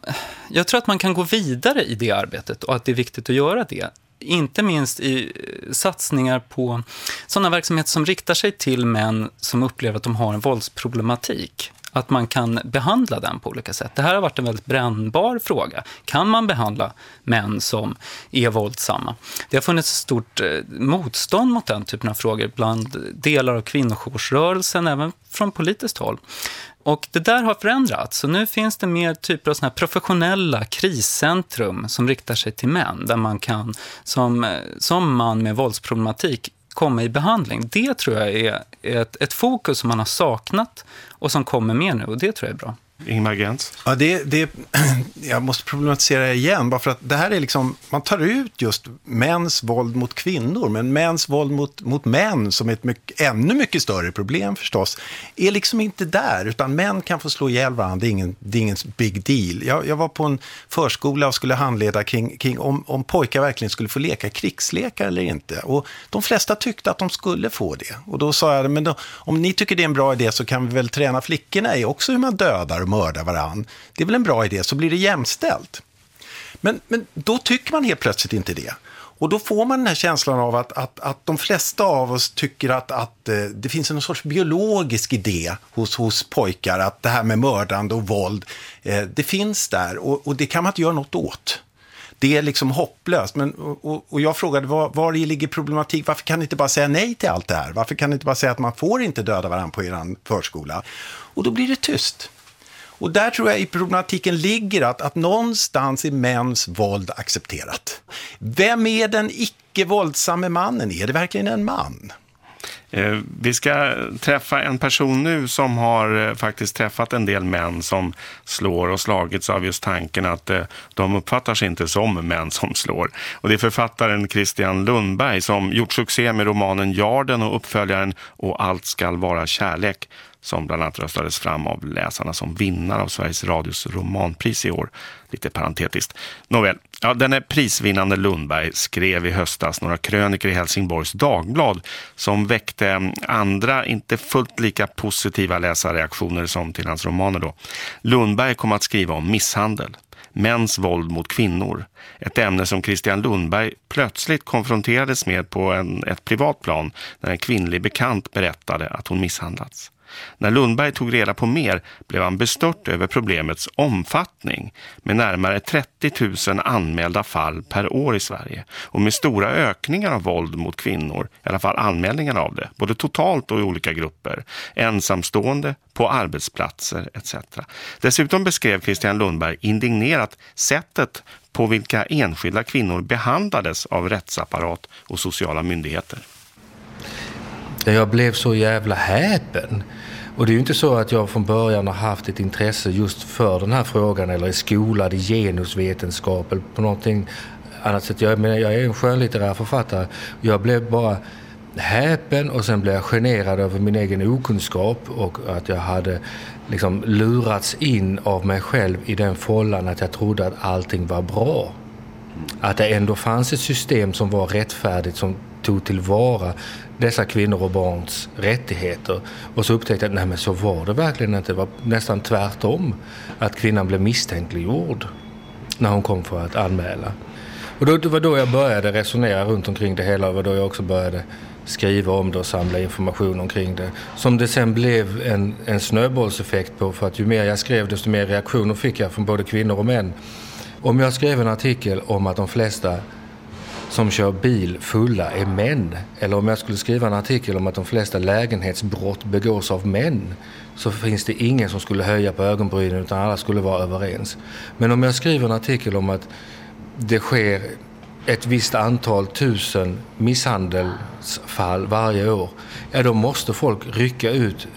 jag tror att man kan gå vidare i det arbetet och att det är viktigt att göra det inte minst i satsningar på sådana verksamheter som riktar sig till män som upplever att de har en våldsproblematik att man kan behandla den på olika sätt. Det här har varit en väldigt brännbar fråga. Kan man behandla män som är våldsamma? Det har funnits ett stort eh, motstånd mot den typen av frågor bland delar av kvinnojoursrörelsen, även från politiskt håll. Och det där har förändrats. Så nu finns det mer typer av såna här professionella kriscentrum som riktar sig till män. Där man kan, som, eh, som man med våldsproblematik, komma i behandling. Det tror jag är ett, ett fokus som man har saknat och som kommer med nu och det tror jag är bra. Ingmar Gens? Ja, det, det, jag måste problematisera det igen, bara för att det här är liksom, man tar ut just mäns våld mot kvinnor, men mäns våld mot, mot män, som är ett mycket, ännu mycket större problem förstås, är liksom inte där, utan män kan få slå ihjäl varandra, det är ingen, det är ingen big deal. Jag, jag var på en förskola och skulle handleda kring, kring om, om pojkar verkligen skulle få leka krigslekar eller inte, och de flesta tyckte att de skulle få det. Och då sa jag, men då, om ni tycker det är en bra idé så kan vi väl träna flickorna i också hur man dödar mörda varann. Det är väl en bra idé, så blir det jämställt. Men, men då tycker man helt plötsligt inte det. Och då får man den här känslan av att, att, att de flesta av oss tycker att, att eh, det finns en sorts biologisk idé hos, hos pojkar, att det här med mördande och våld, eh, det finns där och, och det kan man inte göra något åt. Det är liksom hopplöst. Men, och, och jag frågade, var, var i ligger problematik? Varför kan ni inte bara säga nej till allt det här? Varför kan ni inte bara säga att man får inte döda varandra på er förskola? Och då blir det tyst. Och där tror jag i problematiken ligger att, att någonstans är mäns våld accepterat. Vem är den icke våldsamme mannen? Är det verkligen en man? Eh, vi ska träffa en person nu som har eh, faktiskt träffat en del män som slår och slagits av just tanken att eh, de uppfattar sig inte som män som slår. Och det är författaren Christian Lundberg som gjort succé med romanen Jarden och uppföljaren Och allt skall vara kärlek som bland annat röstades fram av läsarna som vinnare av Sveriges Radios romanpris i år. Lite parentetiskt. Nåväl, ja, denne prisvinnande Lundberg skrev i höstas några kröniker i Helsingborgs Dagblad som väckte mm, andra, inte fullt lika positiva läsarreaktioner som till hans romaner då. Lundberg kom att skriva om misshandel mäns våld mot kvinnor. Ett ämne som Christian Lundberg plötsligt konfronterades med på en, ett privat plan när en kvinnlig bekant berättade att hon misshandlats. När Lundberg tog reda på mer blev han bestört över problemets omfattning med närmare 30 000 anmälda fall per år i Sverige och med stora ökningar av våld mot kvinnor, i alla fall anmälningar av det, både totalt och i olika grupper, ensamstående, på arbetsplatser etc. Dessutom beskrev Christian Lundberg indignerat sättet på vilka enskilda kvinnor behandlades av rättsapparat och sociala myndigheter. Jag blev så jävla häpen. Och det är ju inte så att jag från början har haft ett intresse just för den här frågan eller är skolad i genusvetenskap eller på någonting annat sätt. Jag, menar, jag är en skönlitterär författare. Jag blev bara häpen och sen blev jag generad över min egen okunskap och att jag hade liksom lurats in av mig själv i den follan att jag trodde att allting var bra. Att det ändå fanns ett system som var rättfärdigt som tog tillvara dessa kvinnor och barns rättigheter. Och så upptäckte jag att nej, men så var det verkligen inte. Det var nästan tvärtom. Att kvinnan blev misstänkliggjord när hon kom för att anmäla. Och då, det var då jag började resonera runt omkring det hela. Det var då jag också började skriva om det och samla information omkring det. Som det sen blev en, en snöbollseffekt på för att ju mer jag skrev desto mer reaktioner fick jag från både kvinnor och män. Om jag skrev en artikel om att de flesta som kör bil fulla är män eller om jag skulle skriva en artikel om att de flesta lägenhetsbrott begås av män så finns det ingen som skulle höja på ögonbrynen utan alla skulle vara överens. Men om jag skriver en artikel om att det sker ett visst antal tusen misshandelsfall varje år, ja då måste folk rycka ut,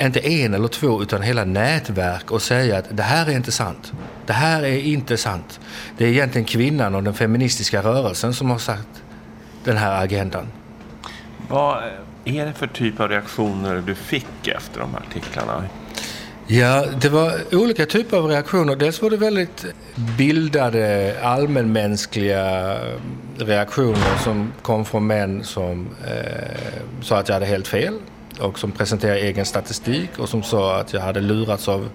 inte en eller två, utan hela nätverk och säga att det här är inte sant. Det här är inte sant. Det är egentligen kvinnan och den feministiska rörelsen som har sagt den här agendan. Vad är det för typ av reaktioner du fick efter de här artiklarna? Ja, det var olika typer av reaktioner. Dels var det väldigt bildade, allmänmänskliga reaktioner som kom från män som eh, sa att jag hade helt fel och som presenterade egen statistik och som sa att jag hade lurats av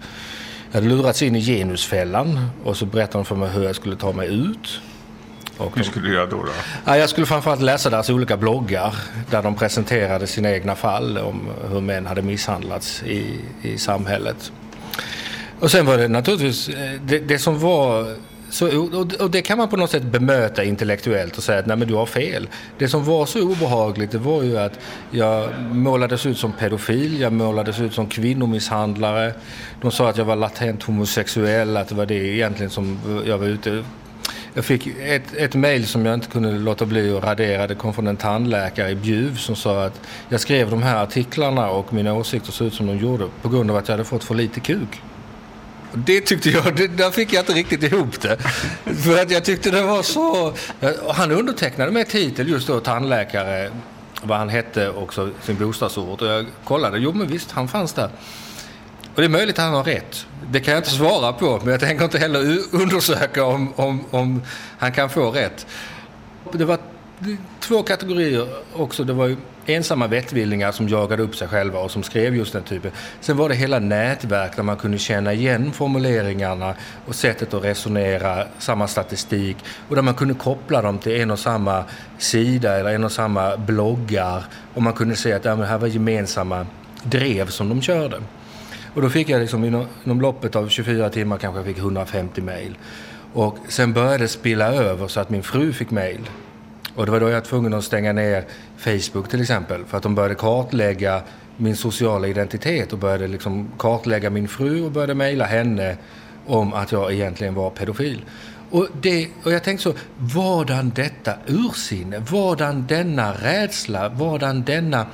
jag hade lurats in i genusfällan och så berättade de för mig hur jag skulle ta mig ut. Och Hur skulle du göra då? då? Ja, jag skulle framförallt läsa deras olika bloggar där de presenterade sina egna fall om hur män hade misshandlats i, i samhället. Och sen var det naturligtvis, eh, det, det som var så, och det kan man på något sätt bemöta intellektuellt och säga att nej men du har fel. Det som var så obehagligt det var ju att jag målades ut som pedofil, jag målades ut som kvinnomisshandlare. De sa att jag var latent homosexuell, att det var det egentligen som jag var ute jag fick ett, ett mejl som jag inte kunde låta bli att radera. Det kom från en tandläkare i Bjuv som sa att jag skrev de här artiklarna och mina åsikter såg ut som de gjorde på grund av att jag hade fått för lite kuk. Det tyckte jag, det, där fick jag inte riktigt ihop det. För att jag tyckte det var så... Eh, han undertecknade med titel just då tandläkare, vad han hette och sin bostadsort. Och jag kollade, jo men visst, han fanns där. Och det är möjligt att han har rätt. Det kan jag inte svara på, men jag tänker inte heller undersöka om, om, om han kan få rätt. Det var två kategorier också. Det var ju ensamma vettvillingar som jagade upp sig själva och som skrev just den typen. Sen var det hela nätverk där man kunde känna igen formuleringarna och sättet att resonera, samma statistik och där man kunde koppla dem till en och samma sida eller en och samma bloggar och man kunde se att det här var gemensamma drev som de körde. Och då fick jag liksom inom, inom loppet av 24 timmar kanske jag fick 150 mejl. Och sen började det spilla över så att min fru fick mejl. Och det var då jag var tvungen att stänga ner Facebook till exempel. För att de började kartlägga min sociala identitet och började liksom kartlägga min fru och började mejla henne om att jag egentligen var pedofil. Och, det, och jag tänkte så, vadan detta ursinne? Vadan denna rädsla? Vadan denna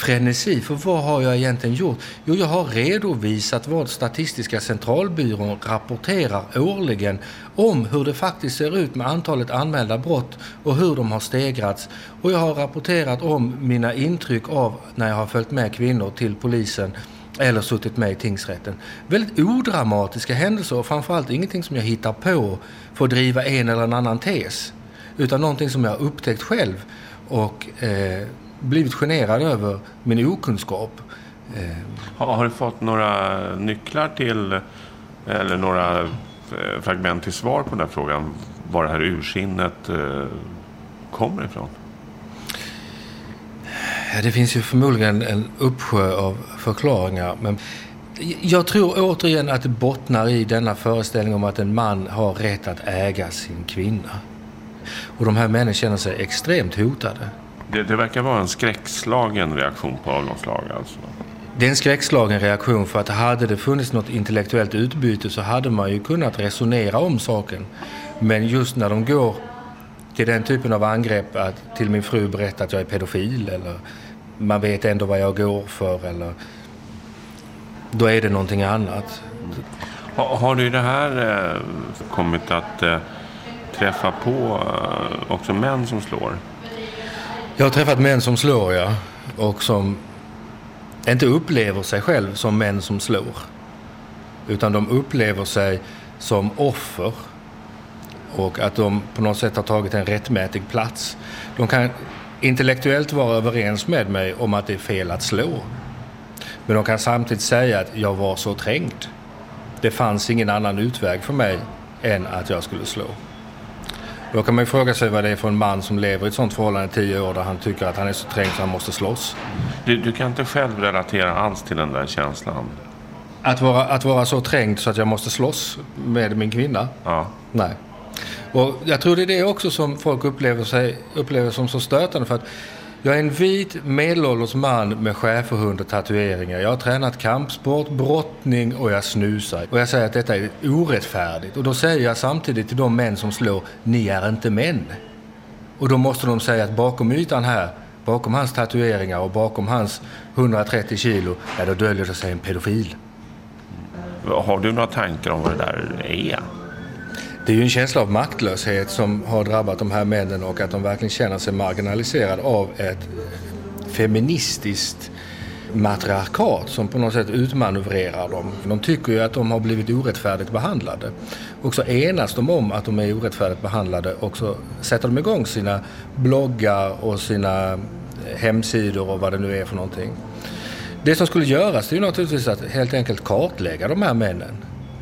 frenesi. För vad har jag egentligen gjort? Jo, jag har redovisat vad Statistiska centralbyrån rapporterar årligen om hur det faktiskt ser ut med antalet anmälda brott och hur de har stegrats. Och jag har rapporterat om mina intryck av när jag har följt med kvinnor till polisen eller suttit med i tingsrätten. Väldigt odramatiska händelser och framförallt ingenting som jag hittar på för att driva en eller en annan tes. Utan någonting som jag har upptäckt själv och eh, blivit generad över min okunskap. Eh, har, har, du fått några nycklar till eller några eh, fragment till svar på den här frågan? Var det här ursinnet eh, kommer ifrån? Det finns ju förmodligen en uppsjö av förklaringar. Men jag tror återigen att det bottnar i denna föreställning om att en man har rätt att äga sin kvinna. Och de här männen känner sig extremt hotade. Det, det verkar vara en skräckslagen reaktion på avloppslag alltså. Det är en skräckslagen reaktion för att hade det funnits något intellektuellt utbyte så hade man ju kunnat resonera om saken. Men just när de går till den typen av angrepp att till min fru berätta att jag är pedofil eller man vet ändå vad jag går för eller då är det någonting annat. Har, har du det här eh, kommit att eh, träffa på eh, också män som slår? Jag har träffat män som slår, ja. Och som inte upplever sig själv som män som slår. Utan de upplever sig som offer. Och att de på något sätt har tagit en rättmätig plats. De kan intellektuellt vara överens med mig om att det är fel att slå. Men de kan samtidigt säga att jag var så trängd. Det fanns ingen annan utväg för mig än att jag skulle slå. Då kan man ju fråga sig vad det är för en man som lever i ett sånt förhållande i tio år där han tycker att han är så trängd så han måste slåss. Du, du kan inte själv relatera alls till den där känslan? Att vara, att vara så trängd så att jag måste slåss med min kvinna? Ja. Nej. Och jag tror det är det också som folk upplever, sig, upplever som så stötande. För att jag är en vit medelålders man med schäferhund och tatueringar. Jag har tränat kampsport, brottning och jag snusar. Och jag säger att detta är orättfärdigt. Och då säger jag samtidigt till de män som slår, ni är inte män. Och då måste de säga att bakom ytan här, bakom hans tatueringar och bakom hans 130 kilo, ja då döljer det sig en pedofil. Har du några tankar om vad det där är? Det är ju en känsla av maktlöshet som har drabbat de här männen och att de verkligen känner sig marginaliserade av ett feministiskt matriarkat som på något sätt utmanövrerar dem. De tycker ju att de har blivit orättfärdigt behandlade. Och så enas de om att de är orättfärdigt behandlade och så sätter de igång sina bloggar och sina eh, hemsidor och vad det nu är för någonting. Det som skulle göras är ju naturligtvis att helt enkelt kartlägga de här männen.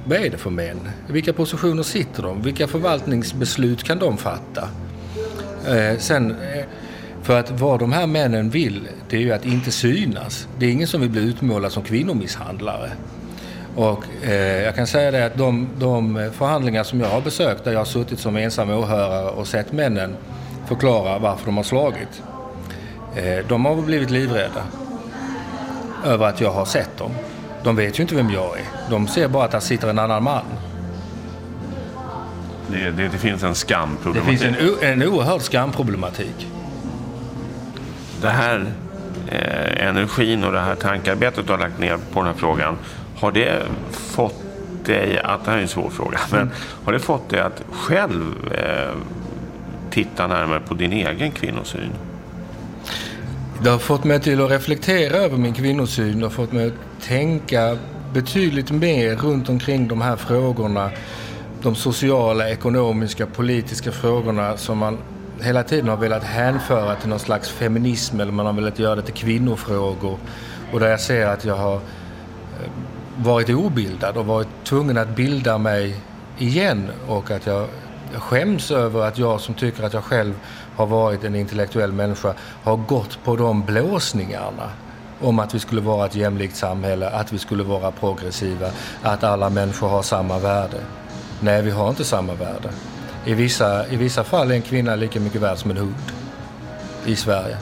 Vad är det för män? I vilka positioner sitter de? Vilka förvaltningsbeslut kan de fatta? Eh, sen, eh, för att vad de här männen vill, det är ju att inte synas. Det är ingen som vill bli utmålad som kvinnomisshandlare. Och eh, jag kan säga det att de, de förhandlingar som jag har besökt, där jag har suttit som ensam åhörare och sett männen förklara varför de har slagit. Eh, de har blivit livrädda över att jag har sett dem. De vet ju inte vem jag är. De ser bara att där sitter en annan man. Det, det, det finns en skamproblematik. Det finns en, en oerhörd skamproblematik. Det här eh, energin och det här tankarbetet du har lagt ner på den här frågan. Har det fått dig att, det här är en svår fråga, men mm. har det fått dig att själv eh, titta närmare på din egen kvinnosyn? Det har fått mig till att reflektera över min kvinnosyn det har fått mig att tänka betydligt mer runt omkring de här frågorna. De sociala, ekonomiska, politiska frågorna som man hela tiden har velat hänföra till någon slags feminism eller man har velat göra det till kvinnofrågor. Och där jag ser att jag har eh, varit obildad och varit tvungen att bilda mig igen och att jag skäms över att jag som tycker att jag själv har varit en intellektuell människa har gått på de blåsningarna om att vi skulle vara ett jämlikt samhälle, att vi skulle vara progressiva, att alla människor har samma värde. Nej, vi har inte samma värde. I vissa, I vissa fall är en kvinna lika mycket värd som en hund i Sverige.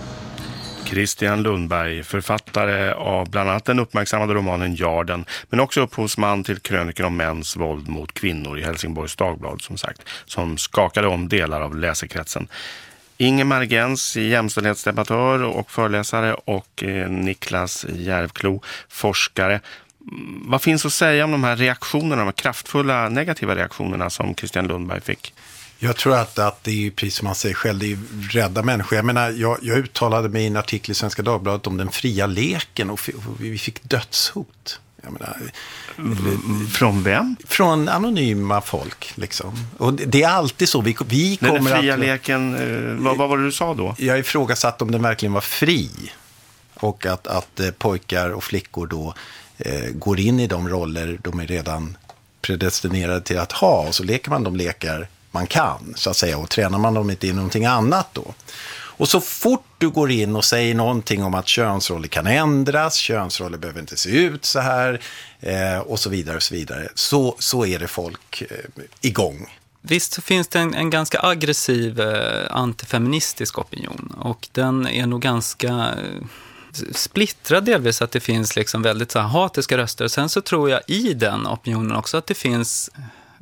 Christian Lundberg, författare av bland annat den uppmärksammade romanen Jarden, men också upphovsman till kröniken om mäns våld mot kvinnor i Helsingborgs Dagblad som sagt, som skakade om delar av läsekretsen. Ingemar Gens, jämställdhetsdebattör och föreläsare och eh, Niklas Järvklo, forskare. Mm, vad finns att säga om de här reaktionerna, de här kraftfulla negativa reaktionerna som Christian Lundberg fick? Jag tror att, att det är precis som han säger själv, det är rädda människor. Jag menar, jag, jag uttalade mig i en artikel i Svenska Dagbladet om den fria leken och vi fick dödshot. Menar, från vem? Från anonyma folk. Liksom. Och det är alltid så. Vi, vi kommer den fria att, leken, eh, vad, vad var det du sa då? Jag ifrågasatte om den verkligen var fri. Och att, att eh, pojkar och flickor då eh, går in i de roller de är redan predestinerade till att ha. Och så leker man de lekar man kan, så att säga. Och tränar man dem inte i någonting annat då. Och så fort du går in och säger någonting om att könsroller kan ändras, könsroller behöver inte se ut så här eh, och så vidare och så vidare, så, så är det folk eh, igång. Visst så finns det en, en ganska aggressiv eh, antifeministisk opinion och den är nog ganska eh, splittrad delvis att det finns liksom väldigt så här, hatiska röster. Sen så tror jag i den opinionen också att det finns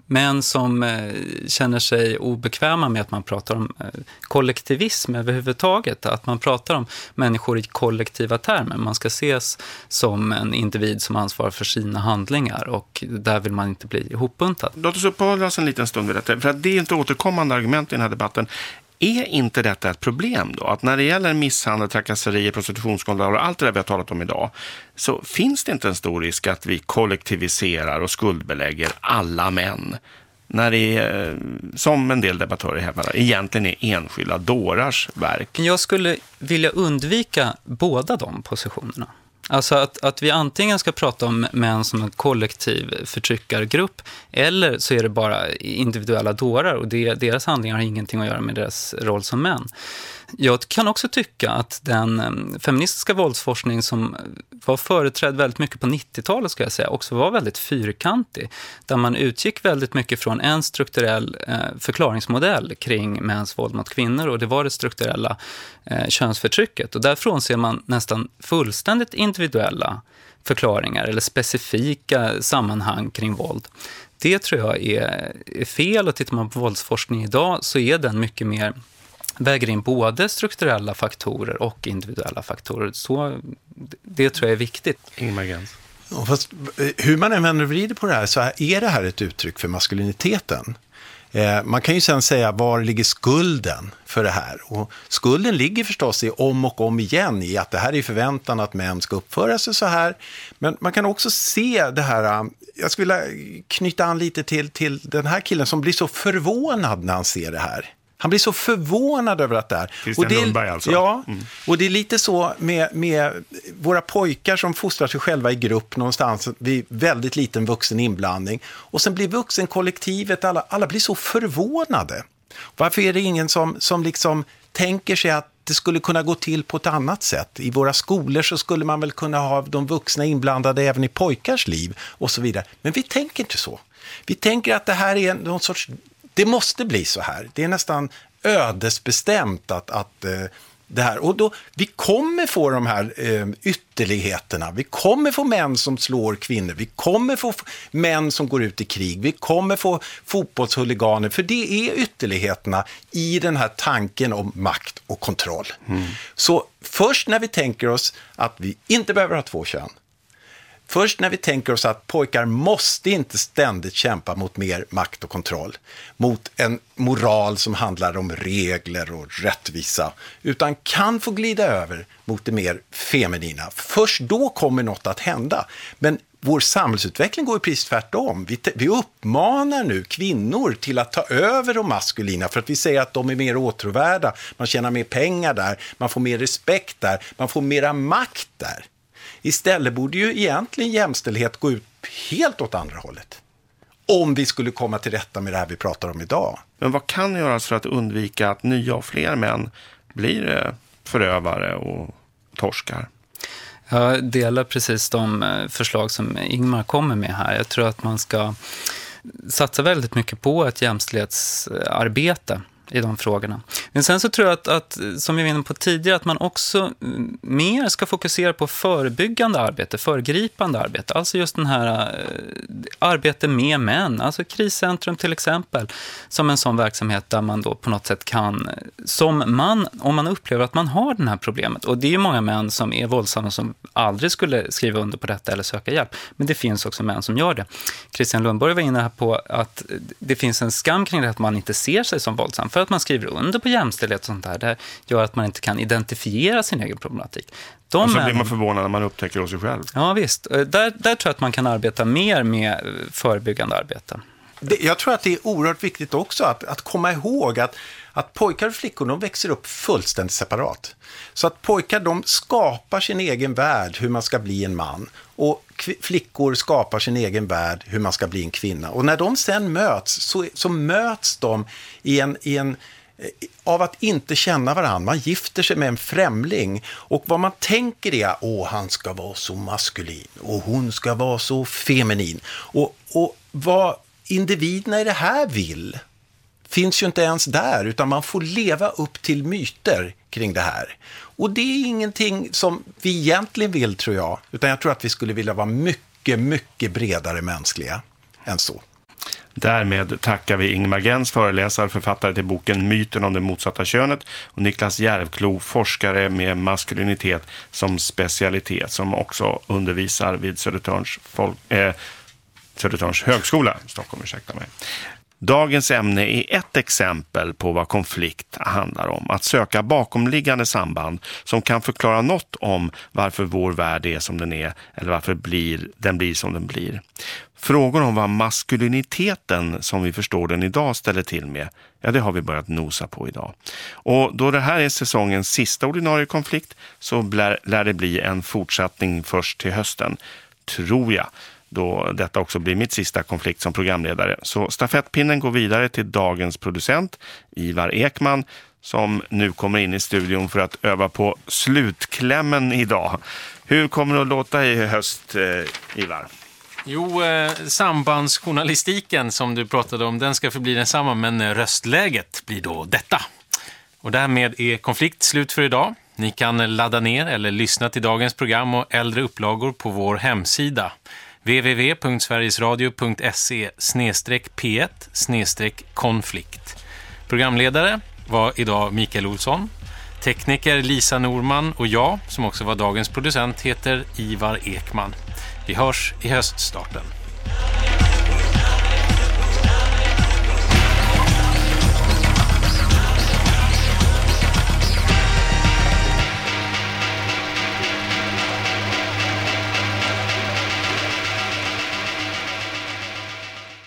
men som eh, känner sig obekväma med att man pratar om eh, kollektivism överhuvudtaget. Att man pratar om människor i kollektiva termer. Man ska ses som en individ som ansvarar för sina handlingar och där vill man inte bli ihopbuntad. Låt oss uppehålla oss en liten stund vid detta. För att det är inte återkommande argument i den här debatten är inte detta ett problem då? Att när det gäller misshandel, trakasserier, prostitutionsskandaler och allt det där vi har talat om idag, så finns det inte en stor risk att vi kollektiviserar och skuldbelägger alla män? När det är, eh, som en del debattörer hävdar, egentligen är enskilda dårars verk. Jag skulle vilja undvika båda de positionerna. Alltså att, att vi antingen ska prata om män som en kollektiv förtryckargrupp eller så är det bara individuella dårar och det, deras handlingar har ingenting att göra med deras roll som män. Jag kan också tycka att den ehm, feministiska våldsforskning som var företrädd väldigt mycket på 90-talet ska jag säga, också var väldigt fyrkantig. Där man utgick väldigt mycket från en strukturell eh, förklaringsmodell kring mäns våld mot kvinnor och det var det strukturella eh, könsförtrycket. Och därifrån ser man nästan fullständigt individuella förklaringar eller specifika sammanhang kring våld. Det tror jag är fel och tittar man på våldsforskning idag så är den mycket mer väger in både strukturella faktorer och individuella faktorer. Så det tror jag är viktigt. Ingmar Gens. Ja, fast eh, hur man än vänder och vrider på det här så är det här ett uttryck för maskuliniteten. Eh, man kan ju sen säga var ligger skulden för det här? Och skulden ligger förstås i om och om igen i att det här är förväntan att män ska uppföra sig så här. Men man kan också se det här, eh, jag skulle vilja knyta an lite till, till den här killen som blir så förvånad när han ser det här. Han blir så förvånad över att det är. Christian det, Lundberg alltså? Ja, mm. och det är lite så med, med våra pojkar som fostrar sig själva i grupp någonstans vid väldigt liten vuxen inblandning. Och sen blir vuxenkollektivet, alla, alla blir så förvånade. Varför är det ingen som, som liksom tänker sig att det skulle kunna gå till på ett annat sätt. I våra skolor så skulle man väl kunna ha de vuxna inblandade även i pojkars liv och så vidare. Men vi tänker inte så. Vi tänker att det här är någon sorts det måste bli så här. Det är nästan ödesbestämt att, att eh, det här. Och då, vi kommer få de här eh, ytterligheterna. Vi kommer få män som slår kvinnor. Vi kommer få män som går ut i krig. Vi kommer få fotbollshuliganer. För det är ytterligheterna i den här tanken om makt och kontroll. Mm. Så först när vi tänker oss att vi inte behöver ha två kön, Först när vi tänker oss att pojkar måste inte ständigt kämpa mot mer makt och kontroll, mot en moral som handlar om regler och rättvisa, utan kan få glida över mot det mer feminina. Först då kommer något att hända. Men vår samhällsutveckling går ju precis tvärtom. Vi, vi uppmanar nu kvinnor till att ta över de maskulina för att vi säger att de är mer åtråvärda, man tjänar mer pengar där, man får mer respekt där, man får mera makt där. Istället borde ju egentligen jämställdhet gå ut helt åt andra hållet. Om vi skulle komma till rätta med det här vi pratar om idag. Men vad kan göras för att undvika att nya och fler män blir eh, förövare och torskar? Jag delar precis de eh, förslag som Ingmar kommer med här. Jag tror att man ska satsa väldigt mycket på ett jämställdhetsarbete i de frågorna. Men sen så tror jag att, att, som jag var inne på tidigare, att man också mm, mer ska fokusera på förebyggande arbete, föregripande arbete. Alltså just den här äh, arbete med män, alltså kriscentrum till exempel, som en sån verksamhet där man då på något sätt kan, som man, om man upplever att man har det här problemet, och det är ju många män som är våldsamma som aldrig skulle skriva under på detta eller söka hjälp, men det finns också män som gör det. Christian Lundborg var inne här på att det finns en skam kring det att man inte ser sig som våldsam för att man skriver under på jämställdhet och sånt där, det gör att man inte kan identifiera sin egen problematik. De och så blir man förvånad när man upptäcker det sig själv. Ja visst, där, där tror jag att man kan arbeta mer med förebyggande arbete. Jag tror att det är oerhört viktigt också att, att komma ihåg att, att pojkar och flickor de växer upp fullständigt separat. Så att pojkar de skapar sin egen värld hur man ska bli en man och flickor skapar sin egen värld hur man ska bli en kvinna. Och när de sen möts så, så möts de i en, i en eh, av att inte känna varandra. Man gifter sig med en främling och vad man tänker är att han ska vara så maskulin och hon ska vara så feminin. Och, och vad individerna i det här vill finns ju inte ens där, utan man får leva upp till myter kring det här. Och det är ingenting som vi egentligen vill, tror jag, utan jag tror att vi skulle vilja vara mycket, mycket bredare mänskliga än så. Därmed tackar vi Ingmar Gens, föreläsare, författare till boken Myten om det motsatta könet och Niklas Järvklo, forskare med maskulinitet som specialitet, som också undervisar vid Södertörns, folk, eh, Södertörns högskola, Stockholm, ursäkta mig. Dagens ämne är ett exempel på vad konflikt handlar om. Att söka bakomliggande samband som kan förklara något om varför vår värld är som den är eller varför blir, den blir som den blir. Frågor om vad maskuliniteten som vi förstår den idag ställer till med, ja det har vi börjat nosa på idag. Och då det här är säsongens sista ordinarie konflikt så lär, lär det bli en fortsättning först till hösten, tror jag då detta också blir mitt sista konflikt som programledare. Så stafettpinnen går vidare till dagens producent Ivar Ekman som nu kommer in i studion för att öva på slutklämmen idag. Hur kommer det att låta i höst, eh, Ivar? Jo, eh, sambandsjournalistiken som du pratade om, den ska förbli densamma, men röstläget blir då detta. Och därmed är konflikt slut för idag. Ni kan ladda ner eller lyssna till dagens program och äldre upplagor på vår hemsida www.sverigesradio.se p1 konflikt. Programledare var idag Mikael Olsson. Tekniker Lisa Norman och jag, som också var dagens producent, heter Ivar Ekman. Vi hörs i höststarten.